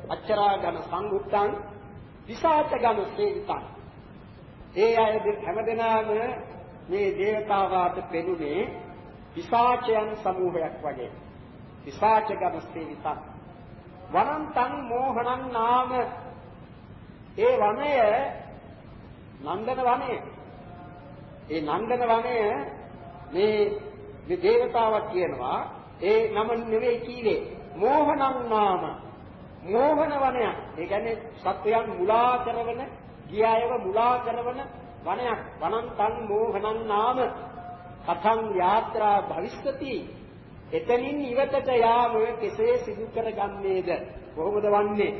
අච්චරා ඝන සංඝුත්තං විසාච ඝන සේවිතං ඒ අය හැමදෙනාම මේ దేవතාවාට පෙනුනේ විසාචයන් සමූහයක් වගේ. විසාච ගමස්තේවිත. වරන්තං මෝහණං නාම ඒ වනය නන්දන වනය. ඒ නන්දන වනය මේ මේ దేవතාවක් කියනවා ඒ නම නෙවෙයි කීවේ මෝහණං නාම මෝහන වනය. ඒ කියන්නේ සත්වයන් මුලා කරවන ගිය අයව මුලා කරන වනයක්. වනන්තං මෝහනං නාම. කතං යාත්‍රා භවිෂ්‍යති එතනින් ඉවතට යාම කෙසේ සිදු කරගන්නේද? කොහොමද වන්නේ?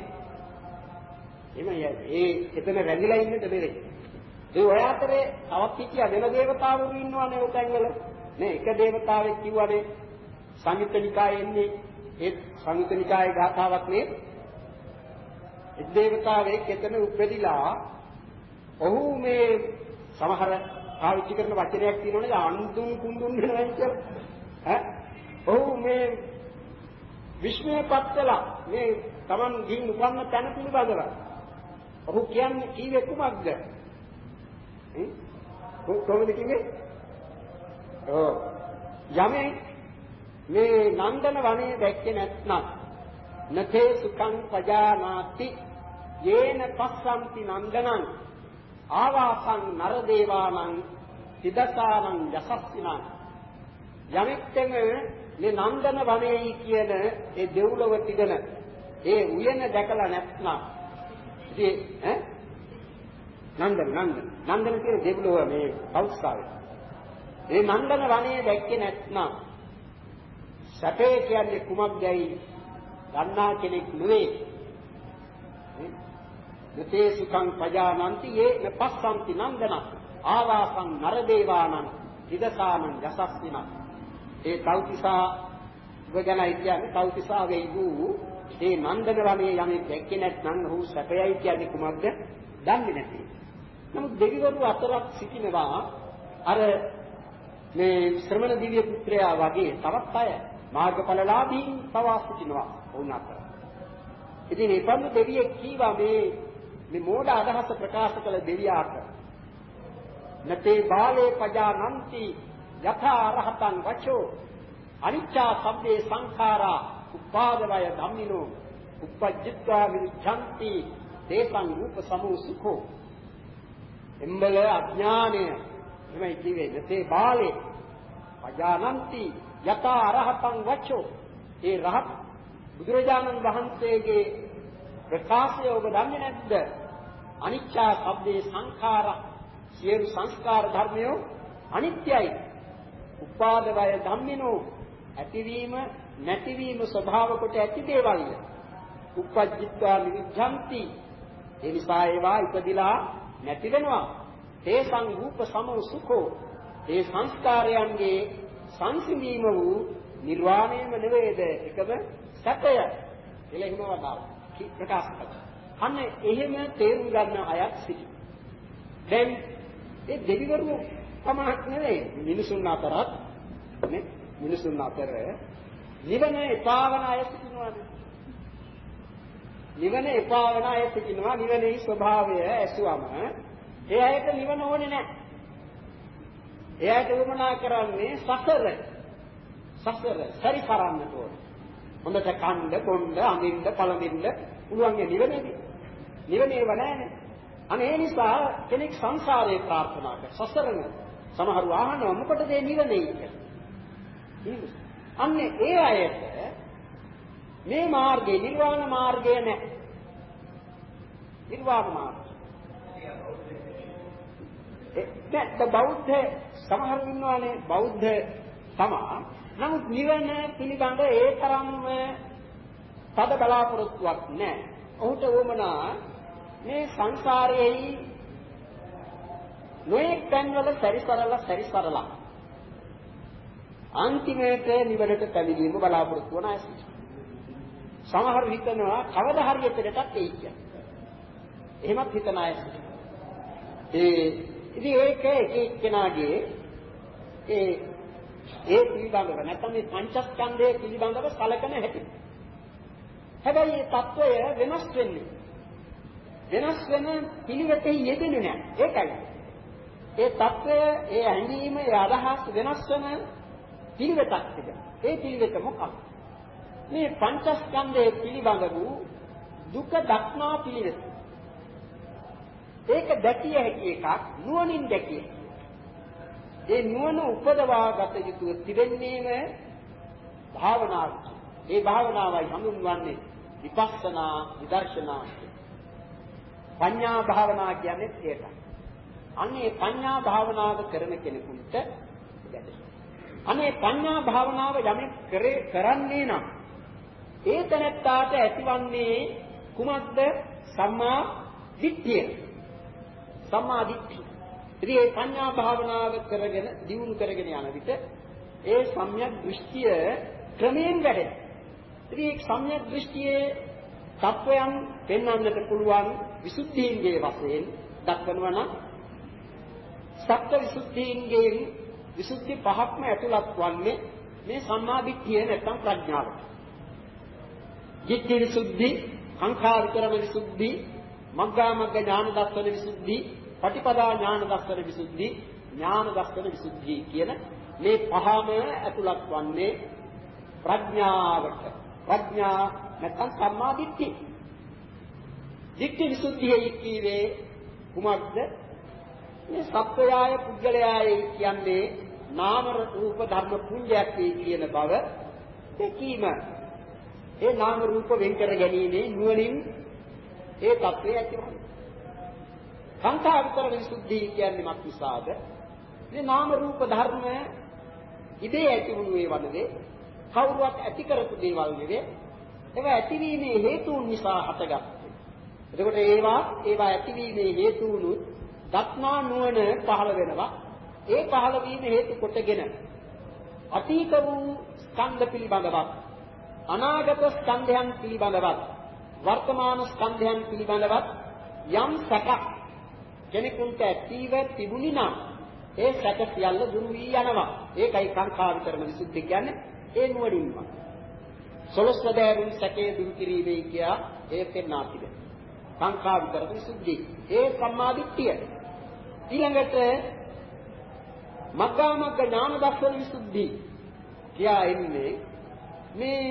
එමය ඒ එතන රැඳිලා ඉන්නද බැරි. ඒ ඔය අතරේ තවත් කිච්චිය වෙන දේවතාවුරු ඉන්නවනේ උතැන්වල නේ එක දේවතාවෙක් කිව්වනේ සංයුත්ත නිකායේ එන්නේ. ඒ සංයුත්ත නිකායේ ගාථාවක් නේ. ඒ දේවතාවෙක් එතන උපදිලා ඔහු මේ සමහර පාවිච්චි කරන වචනයක් තියෙනවනේ අන්දුන් කුඳුන් වෙනවා කියලා. ඈ ඔහු මේ විශ්මයපත් කළා මේ Taman ගින් උපන්න තැන පිළිබඳව. ඔහු කියන්නේ කීවේ කුමක්ද? හ්ම් කොහොමද කිව්වේ? ඔව් යමේ මේ නන්දන වනයේ දැක්කේ නැත්නම් නතේ සුඛං පජානාති යේන පස්සම්ති නන්දනං ආවාසං නර දේවානං සිදසානං යසස්සිනං. යමෙක්තෙම මේ නන්දන වනයේයි කියන ඒ දෙව්ලොව තිබෙන ඒ උයන දැකලා නැත්නම් ඉතින් ඈ? නන්දන නන්දන. නන්දන කියන දෙව්ලොව මේ කෞස්සාවේ ඒ නන්දන වනයේ දැක්කේ නැත්නම් සැපේ කියන්නේ කුමක්දයි දන්නා කෙනෙක් නෙවෙයි. නතේ සුඛං පජානಂತಿ යේ නපස්සන්ති නන්දන ආවාසං නරදේවානං විදසානං යසස්සින ඒ තෞතිසා වගණයි කියන්නේ තෞතිසා වෙයි වූ ඒ නන්දන වනේ යමෙක් දැක්කේ නැත්නම් ඔහු සැපයයි කියන්නේ කුමක්ද? දන්නේ නැති. නමුත් දෙවිවරු අතරක් සිටිනවා අර මේ ශ්‍රමණ දිව්‍ය පුත්‍රයා වගේ තවත් අය මාර්ගඵලලාභීන් පවා සිටිනවා වුණ අතර. ඉතින් මේ බඳු දෙවියෙක් කීවා මේ මේ මෝඩ අදහස ප්‍රකාශ කළ දෙවියාට නතේ බාලේ පජානಂತಿ යථා අරහතං වචෝ. අනිච්චා සබ්බේ සංඛාරා උපාදවය ධම්මිනෝ. උපජ්ජත්වා විච්ඡන්ති තේසං රූප සමෝ සුඛෝ. එම්බල අඥානය එමයි කිව්වේ නතේ බාලේ පජානಂತಿ යථා අරහතං වචෝ. ඒ රහත් බුදුරජාණන් වහන්සේගේ ප්‍රකාශය ඔබ දන්නේ නැද්ද අනිච්චා සබ්බේ සංඛාරා සියලු සංස්කාර ධර්මයෝ අනිත්‍යයි. උපාද වය ධම්මිනෝ ඇතිවීම නැතිවීම ස්වභාව කොට ඇති දේවල්ය. උපජ්ජිත්වා නිවිද්ධಂತಿ ඒ නිසා ඒවා ඉපදිලා නැති වෙනවා. තේසං රූප සමෝ සුඛෝ ඒ සංස්කාරයන්ගේ සංසිඳීම වූ නිර්වාණයම නෙවේද එකම සැපය කියලා එහෙම වදාළ ප්‍රකාශ කළා. අන්න එහෙම තේරුම් ගන්න අයත් සිටි. දැන් ඒ දෙවිවරු පමණක් නෙවෙයි. මිනිසුන් අතරත් නේ? මිනිසුන් අතර නිවන එපාවන අය සිටිනවානේ නිවන එපාවන අය සිටිනවා. නිවනේ ස්වභාවය ඇසුවම ඒ අයට නිවන ඕනේ නැහැ. එයාට උමනා කරන්නේ සසර සසර සරි කරන්නට ඕනේ. හොඳට කන්න බොන්න අඳින්න පළඳින්න පුළුවන් නිවනේදී නිවනේව නැහැනේ අනේ නිසා කෙනෙක් සංසාරේ ප්‍රාර්ථනා කර සසරන සමහරව අහනවා මොකටද මේ නිවනේ කියලා. අන්නේ ඒ අයට මේ මාර්ගේ නිර්වාණ මාර්ගය නැහැ. නිර්වාණ මාර්ගය. ඒ බෞද්ධ සමහර ඉන්නවානේ බෞද්ධ තමා නමුත් නිවන පිළිබඳ ඒ තරම්ම තද බලාපොරොත්තුවක් නැහැ. ඔහුට වමනා මේ සංසාරයේයි නොඑක් තැන්වල සැරිසරලා සැරිසරලා අන්තිමේට නිවනට පැමිණීම බලාපොරොත්තු වන අය සමහර හිතනවා කවදා හරි එතනටත් එයි කියලා. එහෙමත් හිතන අය ඒ ඉතින් ඒක එක එක්කෙනාගේ ඒ ඒ පිළිබඳව නැත්නම් මේ පංචස්කන්ධය පිළිබඳව සලකන හැටි. හැබැයි මේ తত্ত্বය වෙනස් වෙන්නේ. වෙනස් වෙන පිළිවෙතේ යෙදෙන්නේ නැහැ. ඒකයි. ඒ తত্ত্বය, ඒ ඇඟීම, ඒ අදහස් වෙනස් වෙන පිළිවෙතක් තිබෙනවා. ඒ පිළිවෙත මොකක්ද? මේ පංචස්කන්ධයේ පිළිබඳ වූ දුක දක්නා පිළිවෙත. ඒක දැකිය හැකි එකක් නුවණින් දැකිය හැකි. ඒ නුවණ උපදවා ගත යුතු තිබෙන්නේම භාවනාවයි. ඒ භාවනාවයි හඳුන්වන්නේ විපස්සනා විදර්ශනා පඤ්ඤා භාවනා කියන්නේ ඒකයි. අන්නේ පඤ්ඤා භාවනාව කරන කෙනෙකුට අනේ පඤ්ඤා භාවනාව යමෙක් කරේ කරන්නේ නම් ඒ තැනත්තාට ඇතිවන්නේ කුමක්ද සම්මා දිට්ඨිය සම්මා දිට්ඨිය ඉතින් මේ පඤ්ඤා භාවනාව කරගෙන දියුණු කරගෙන යන විට ඒ සම්‍යක් දෘෂ්ටිය ක්‍රමයෙන් වැඩෙනවා ඉතින් මේ සම්‍යක් දෘෂ්ටියේ තත්වයන් පෙන්වන්නට පුළුවන් විසුද්ධීන්ගේ වශයෙන් දක්වනවා නම් සත්‍ය විසුද්ධීන්ගෙන් විසුද්ධි පහක්ම ඇතුළත් වන්නේ මේ සම්මාදිට්ඨිය නැත්නම් ප්‍රඥාවට. ධිට්ඨි විසුද්ධි, සංඛාර විතරම විසුද්ධි, මග්ගා මග්ග ඥාන දර්ශන විසුද්ධි, පටිපදා ඥාන දර්ශන විසුද්ධි, ඥාන දර්ශන විසුද්ධි කියන මේ පහම ඇතුළත් වන්නේ ප්‍රඥාවට. ප්‍රඥා නැත්නම් සම්මාදිට්ඨිය. දිට්ඨි විසුද්ධියයි කීවේ කුමක්ද? මේ සත්වයාය පුද්ගලයාය කියන්නේ නාම රූප ධර්ම පුඤ්ජයක් කියන බව දැකීම. ඒ නාම රූප වෙන් කර ගැනීමේ නුවණින් ඒ தත්වය ඇතිවන්නේ. සංඛා විතර විසුද්ධිය කියන්නේ මත් නිසාද? මේ නාම රූප ධර්ම ඉදේ ඇති වුණු ඒවා නෙවේ කවුරුවත් ඇති කරපු දේවල් නෙවේ ඒවා ඇතිවීමේ හේතුන් නිසා හටගත් එතකොට ඒවා ඒවා ඇතිවීමේ හේතු වුණු දත්නා නුවණ පහළ වෙනවා. ඒ පහළ වීම හේතු කොටගෙන අතීත වූ ස්කන්ධ පිළිබඳව අනාගත ස්කන්ධයන් පිළිබඳවත් වර්තමාන ස්කන්ධයන් පිළිබඳවත් යම් සැකක් කෙනෙකුට ඇතිව තිබුණි නම් ඒ සැක සියල්ල දුරු වී යනවා. ඒකයි සංඛා විතරම විසුද්ධි කියන්නේ ඒ නුවණින්ම. සොලස්වදෑරුන් සැකේ දුරු කිරීමේ කියා ඒ පෙන්වා තිබෙනවා. සංඛා විතරම විසුද්ධි. ඒ සම්මාදිට්ඨිය. ඊළඟට මග්ගා මග්ග ඥාන දර්ශන විසුද්ධි කියා එන්නේ මේ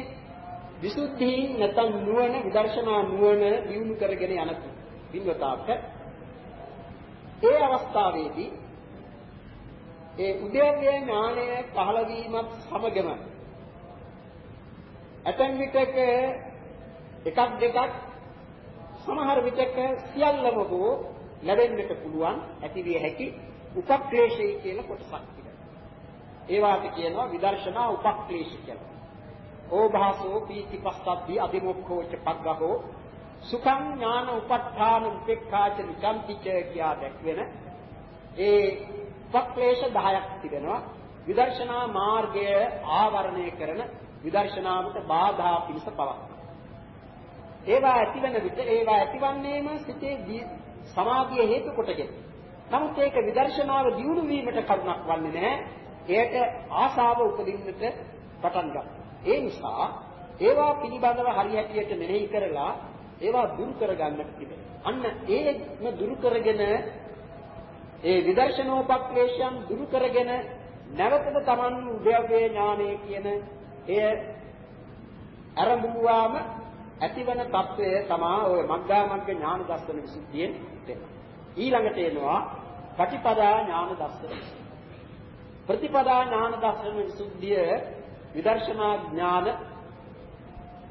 විසුද්ධීන් නැත්නම් නුවණ විදර්ශනා නුවණ දියුණු කරගෙන යන පින්වතාට ඒ අවස්ථාවේදී ඒ උද්‍යෝගය ඥානය පහළ වීමත් සමගම ඇතැම් විටක එකක් දෙකක් සමහර විටක සියල්ලම හෝ ලැබෙන්නට පුළුවන් ඇතිවිය හැකි උපක්ලේශය කියන කොටසක් තිබෙනවා. ඒවාට කියනවා විදර්ශනා උපක්ලේශ කියලා. ඕභාසෝ පීතිපස්සද්දී අදිමොක්ඛෝච පග්ගහෝ සුඛං ඥාන උපත්ථාන උපේක්ඛාච නිකම්තිච කියා දැක්වෙන ඒ උපක්ලේශ 10ක් තිබෙනවා. විදර්ශනා මාර්ගය ආවරණය කරන විදර්ශනාවට බාධා පිණිස පවත්වන. ඒවා ඇතිවන විට ඒවා ඇතිවන්නේම සිතේ සමාධිය හේතු කොටගෙන. නමුත් ඒක විදර්ශනාව දියුණු වීමට කරුණක් වන්නේ නැහැ. ඒකට ආශාව උපදින්නට පටන් ගන්නවා. ඒ නිසා ඒවා පිළිබඳව හරියටියට මෙනෙහි කරලා ඒවා දුරු කරගන්නට තිබෙනවා. අන්න ඒම දුරු කරගෙන ඒ විදර්ශනෝපක්ලේශයන් දුරු කරගෙන නැවතද Taman උද්‍යවේ ඥානය කියන එය අරඹුවාම ඇතිවන తත්වය තමා ඔය මග්ගා මග්ග ඥාන දර්ශන විසුද්ධියෙන් දෙනවා. ඊළඟට එනවා පටිපදා ඥාන දර්ශන. ප්‍රතිපදා ඥාන දර්ශන විසුද්ධිය විදර්ශනා ඥාන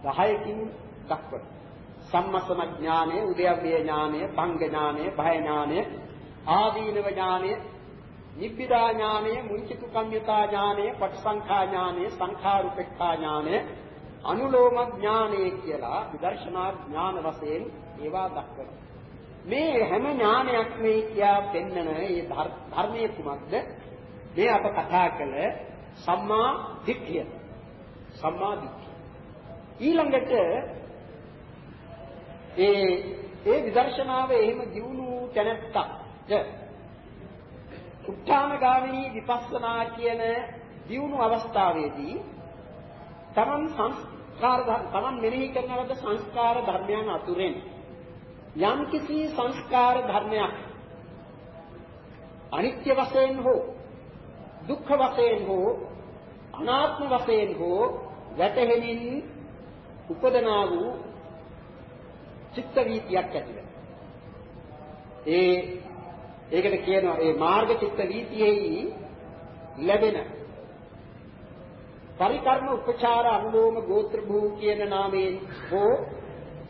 10කින් දක්වනවා. සම්මසන ඥානය, උද්‍යව්‍ය ඥානය, භංග ඥානය, භය ඥානය, ආදීනව ඥානය, නිබ්බිදා ඥානය, මුංචිතු කම්යතා ඥානය, පටිසංඛා ඥානය, සංඛාරුපෙක්ඛා ඥානය, අනුලෝම ඥානය කියලා විදර්ශනා ඥාන වශයෙන් ඒවා දක්වනවා. මේ හැම ඥානයක් මේ කියා පෙන්නන මේ ධර්මයේ කුමක්ද? මේ අප කතා කළ සම්මා දිට්ඨිය. සම්මා දිට්ඨිය. ඊළඟට ඒ ඒ විදර්ශනාව එහෙම දියුණු තැනත්තක්ද? උත්තානගාමිනී විපස්සනා කියන දියුණු අවස්ථාවේදී තමන් සංස්කාර තමන් මෙනෙහි කරන ලද සංස්කාර ධර්මයන් අතුරෙන් යම් කිසි සංස්කාර ධර්මයක් අනිත්‍ය වශයෙන් හෝ දුක්ඛ වශයෙන් හෝ අනාත්ම වශයෙන් හෝ වැටහෙමින් උපදනා වූ චිත්ත වීතියක් ඇති වෙනවා. ඒ ඒකට කියනවා ඒ මාර්ග චිත්ත වීතියෙහි ලැබෙන පරිකර්ම උපචාර අනුලෝම ගෝත්‍ර භූ කියන නාමයෙන් හෝ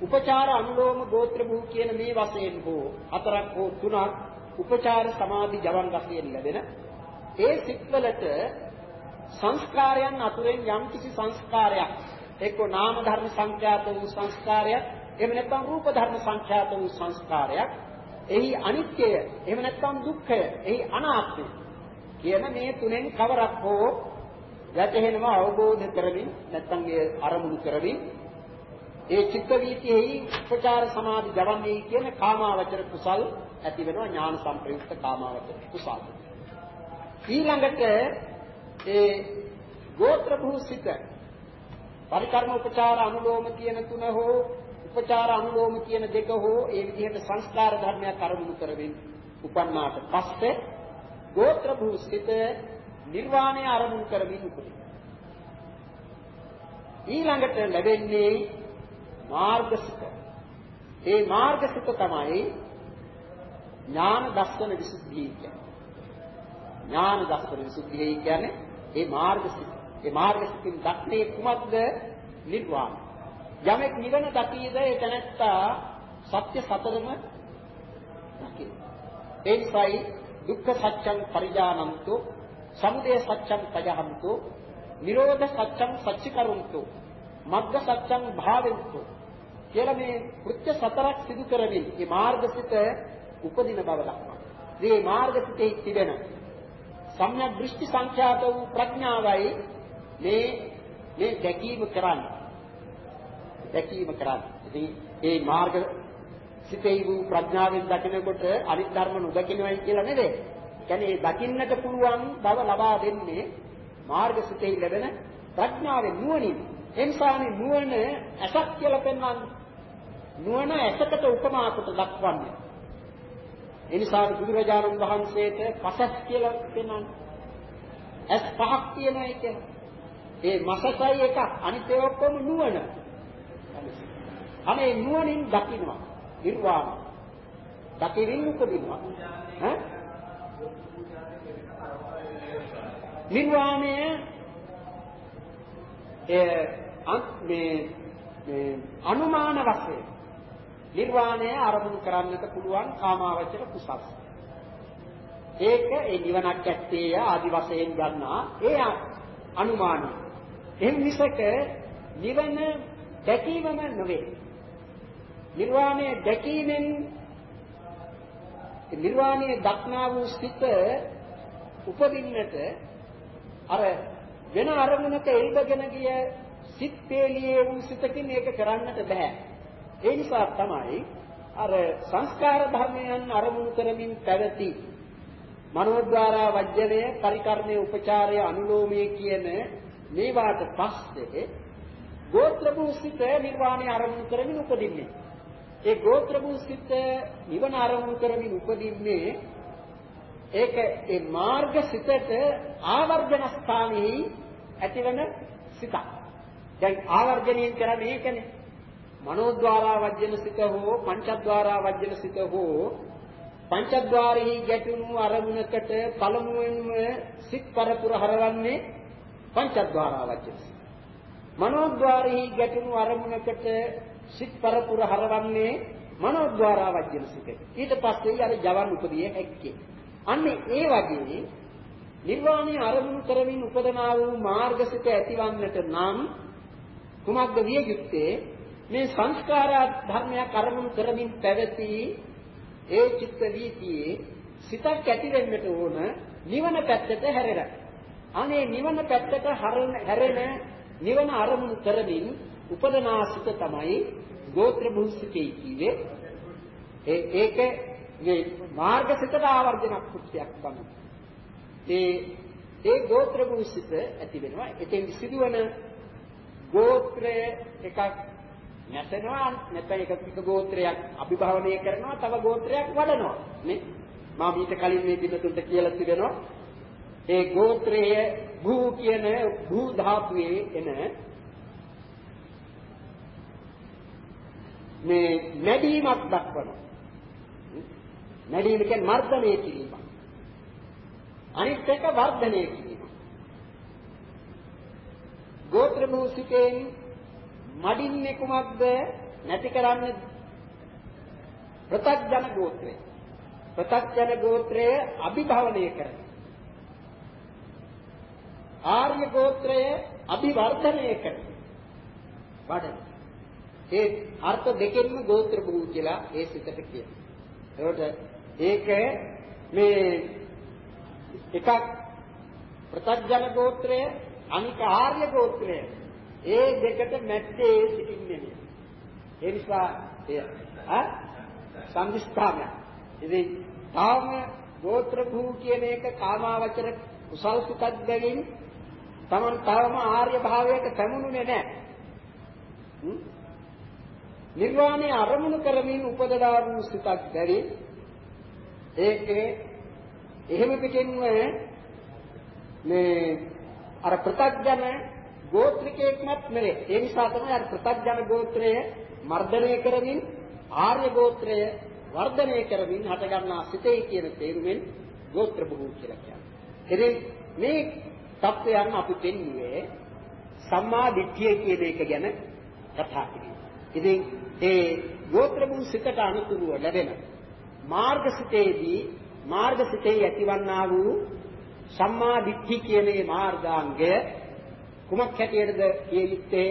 උපචාර අනුලෝම ගෝත්‍ර භූ කියන මේ වශයෙන් හෝ හතරක් හෝ තුනක් උපචාර සමාධි ජවන් වශයෙන් ලැබෙන ඒ සිත්වලට සංස්කාරයන් අතුරෙන් යම් කිසි සංස්කාරයක් එක්ක නාම ධර්ම සංඛ්‍යාත වූ සංස්කාරයක් එහෙම නැත්නම් රූප ධර්ම සංඛ්‍යාත වූ සංස්කාරයක්. එහි අනිත්‍යය එහෙම නැත්නම් දුක්ඛය එහි අනාත්මය කියන මේ තුනෙන් කවරක් හෝ වැටහෙනව අවබෝධ කරමින් නැත්නම් ඒ අරමුණු කරමින් ඒ චිත්ත වීතියෙහි උපචාර සමාධි ජවන්නේ කියන කාමාවචර කුසල් ඇති වෙනවා ඥාන සංප්‍රයුක්ත කාමාවචර කුසල්. ඊළඟට ඒ ගෝත්‍ර භූසිත පරිකර්ම උපචාර අනුලෝම කියන තුන හෝ උපචාර අනුලෝම කියන දෙක හෝ ඒ විදිහට සංස්කාර ධර්මයක් අරමුණු කරමින් උපන්නාට පස්සේ ගෝත්‍ර භූසිත නිර්වාණය අරමුණු කරමින් උපදින. ඊළඟට ලැබෙන්නේ මාර්ගසිත. ඒ මාර්ගසිත තමයි ඥාන දර්ශන විසුද්ධිය කියන්නේ. ඥාන දර්ශන විසුද්ධිය කියන්නේ ඒ මාර්ගසිත. ඒ මාර්ගසිතින් දක්නේ කුමක්ද? නිර්වාණය. යමෙක් නිවන දකීද ඒ තැනැත්තා සත්‍ය සතරම දකින. ඒ නිසායි දුක්ඛ සත්‍යං පරිජානන්තු, සමුදය සත්‍යං පජහන්තු, නිරෝධ සත්‍යං සච්චිකරුන්තු, මග්ග සත්‍යං භාවෙන්තු කියලා මේ කෘත්‍ය සතරක් සිදු කරමින් මේ මාර්ගසිත උපදින බව දක්වනවා. මේ මාර්ගසිතේ තිබෙන සම්‍යක් දෘෂ්ටි සංඛ්‍යාත වූ ප්‍රඥාවයි මේ මේ දැකීම කරන්නේ. දැකීම කරන්නේ. ඉතින් මේ මාර්ග සිතේ වූ ප්‍රඥාවෙන් දකිනකොට අනිත් ධර්ම නොදකින්නයි කියලා නෙවෙයි. කියන්නේ ඒ දකින්නට පුළුවන් බව ලබා දෙන්නේ මාර්ග සිතේ ලැබෙන ප්‍රඥාවේ නුවණින්. එනිසානේ නුවණ ඇසක් කියලා පෙන්වන්නේ. නුවණ ඇසකට උපමා කොට දක්වන්නේ. එනිසා බුදුරජාණන් වහන්සේට පසස් කියලා පෙන්වන්නේ. ඇස් පහක් තියෙනවා කියන්නේ. ඒ මසසයි එක අනිත් ඒවා ඔක්කොම නුවණ. අනේ නුවණින් දකින්නවා. නිර්වාණ. දකිරින් උපදිනවා. ඈ? නිර්වාණය ඒ මේ මේ අනුමාන වශයෙන් නිර්වාණය ආරමුණු කරන්නට පුළුවන් කාමාවචර කුසස්. ඒක ඒ නිවනක් ඇත්තේ ආදි වශයෙන් ගන්නා ඒ අනුමානයි. එම් මිසක නිවන දැකීමම නොවේ. නිර්වාණය දැකීමෙන් නිර්වාණය දක්නා වූ සිත උපදින්නට අර වෙන අරමුණක එල්බගෙන ගිය සිත් පේලියේ වූ සිතකින් ඒක කරන්නට බෑ. ඒ නිසා තමයි අර සංස්කාර ධර්මයන් අරමුණු කරමින් පැවති මනෝද්වාරා වජ්ජනය පරිකර්මයේ උපචාරය අනුලෝමයේ කියන මේවාට පස්සේ ගෝත්‍ර භූසිත නිර්වාණය ආරම්භ කරමින් උපදින්නේ. ඒ ගෝත්‍ර භූසිත නිවන ආරම්භ කරමින් උපදින්නේ ඒක ඒ මාර්ග සිතට ආවර්ජන ස්ථානෙහි ඇතිවන සිත. දැන් ආවර්ජණයෙන් කරන්නේ ඒකනේ. මනෝද්වාරා වජ්ජන සිත හෝ පංචද්වාරා වජ්ජන සිත හෝ පංචද්වාරෙහි ගැටුණු අරමුණකට පළමුවෙන්ම සිත් පරපුර හරවන්නේ පංචද්වාරා වචන. මනෝද්වාරෙහි ගැටුණු අරමුණකට සිත් පරපුර හරවන්නේ මනෝද්වාරා වචන සිත. ඊට පස්සේ අර ජවන් උපදියේ හැක්කේ. අන්නේ ඒ වගේ නිර්වාණය අරමුණු කරමින් උපදනා වූ මාර්ගසිත ඇතිවන්නට නම් කුමක්ද විය යුත්තේ මේ සංස්කාර ධර්මයක් අරමුණු කරමින් පැවති ඒ චිත්ත වීතියේ සිතක් ඇති වෙන්නට ඕන නිවන පැත්තට හැරෙලා අනේ නිවන පැත්තට හැරෙන නිවන අරමුණු කරමින් උපදනා සිත තමයි ගෝත්‍ර භූසිතේ කියේ ඒ ඒක මේ මාර්ගසිතට ආවර්ජන කෘත්‍යයක් තමයි. ඒ ඒ ගෝත්‍ර භූසිත ඇති වෙනවා. එතෙන් සිදුවන ගෝත්‍රය එකක් නැසෙනවා නැත්නම් එක එක ගෝත්‍රයක් අභිභවනය කරනවා. තව ගෝත්‍රයක් වඩනවා. නේ? මම ඊට කලින් මේ දිනතුන්ට කියලා තිබෙනවා. ඒ ගෝත්‍රය භූ කියන භූ ධාතුවේ එන මේ නැඩීමක් දක්වනවා. නැඩීම කියන්නේ මර්ධනය කිරීම. අනිත් එක වර්ධනය කිරීම. ගෝත්‍ර භූසිතෙන් මඩින්නේ කුමක්ද? නැති කරන්නේ ප්‍රතග්ජන ගෝත්‍රය. ප්‍රතග්ජන ගෝත්‍රය අභිභවනය කරනවා. ආර්ය ගෝත්‍රය අභිවර්ධනය කරනවා. වඩන. ඒ අර්ථ දෙකෙන්ම ගෝත්‍ර භූ කියලා ඒ සිතට කියනවා. ඒකට ඒක මේ එකක් ප්‍රතග්ජන ගෝත්‍රය අනික ආර්ය ගෝත්‍රය. ඒ දෙකට මැත්තේ සිටින්නේ. ඒ නිසා එය ආ සම්දිස්ථානය. ඉතින් තාම ගෝත්‍ර භූ කියන එක කාමාවචර කුසල් සුඛත් බැවින් Taman තවම ආර්ය භාවයට පැමුණුනේ නැහැ. නිර්වාණය අරමුණු කරමින් උපදලා වූ සිතක් බැරි ඒකේ එහෙම පිටින්ම මේ අර ප්‍රත්‍යඥ ගෝත්‍රිකයෙක්මත් නෙවෙයි. ඒ නිසා තමයි අර ප්‍රත්‍යඥ ගෝත්‍රය මර්ධනය කරමින් ආර්ය ගෝත්‍රය වර්ධනය කරමින් හටගන්නා සිතේ කියන තේරුමෙන් ගෝත්‍ර බහූ කියලා කියන්නේ. මේ තත්වයන් අපි පෙන්න්නේ සම්මා දිට්ඨිය කියන එක ගැන කතා කිරීම. ඉතින් ඒ ගෝත්‍ර භූ සිතට අනුතුරුව ලැබෙන මාර්ගසිතේදී මාර්ගසිතේ ඇතිවන්නා වූ සම්මා දිට්ඨි කියන මේ මාර්ගාංගය කුමක් හැටියටද කිය යුත්තේ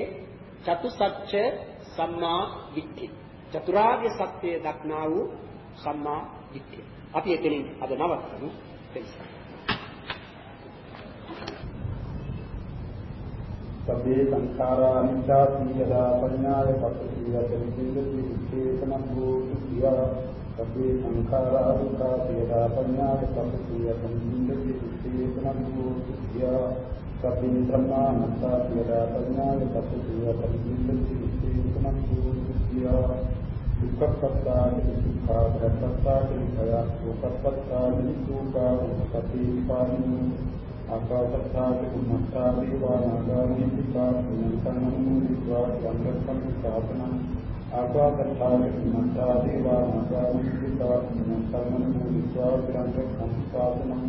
චතුසත්‍ය සම්මා දිට්ඨි. චතුරාර්ය සත්‍යය දක්නා වූ සම්මා දිට්ඨිය. අපි එතනින් අද නවත්තමු. සබ්බේ සංඛාරා අනිච්චාති යදා පඤ්ඤාය පස්සී යතෙන්ති චේතනං භූතිය සබ්බේ සංඛාරා දුක්ඛාති යදා පඤ්ඤාය පස්සී යතෙන්ති චේතනං භූතිය සබ්බේ ධම්මානත්තාති යදා පඤ්ඤාය පස්සී යතෙන්ති චේතනං භූතිය දුක්ඛපත්තානි දුක්ඛාරපත්තානි කයස්සුපත්තානි දුක්ඛා උපපතිපානි ආකාශත්තානි කුම්මත්තානි වානාගාමි පිටාපුඤ්ඤන්තනමු විද්වා සංගතං සාපනං ආකාශත්තානි කුම්මත්තානි වානාගාමි පිටාපුඤ්ඤන්තනමු විද්වා සංගතං සාපනං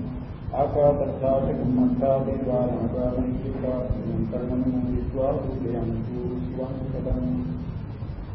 ආකාශත්තානි කුම්මත්තානි වානාගාමි පිටාපුඤ්ඤන්තනමු විද්වා සුඛයන්තු සුවං සදං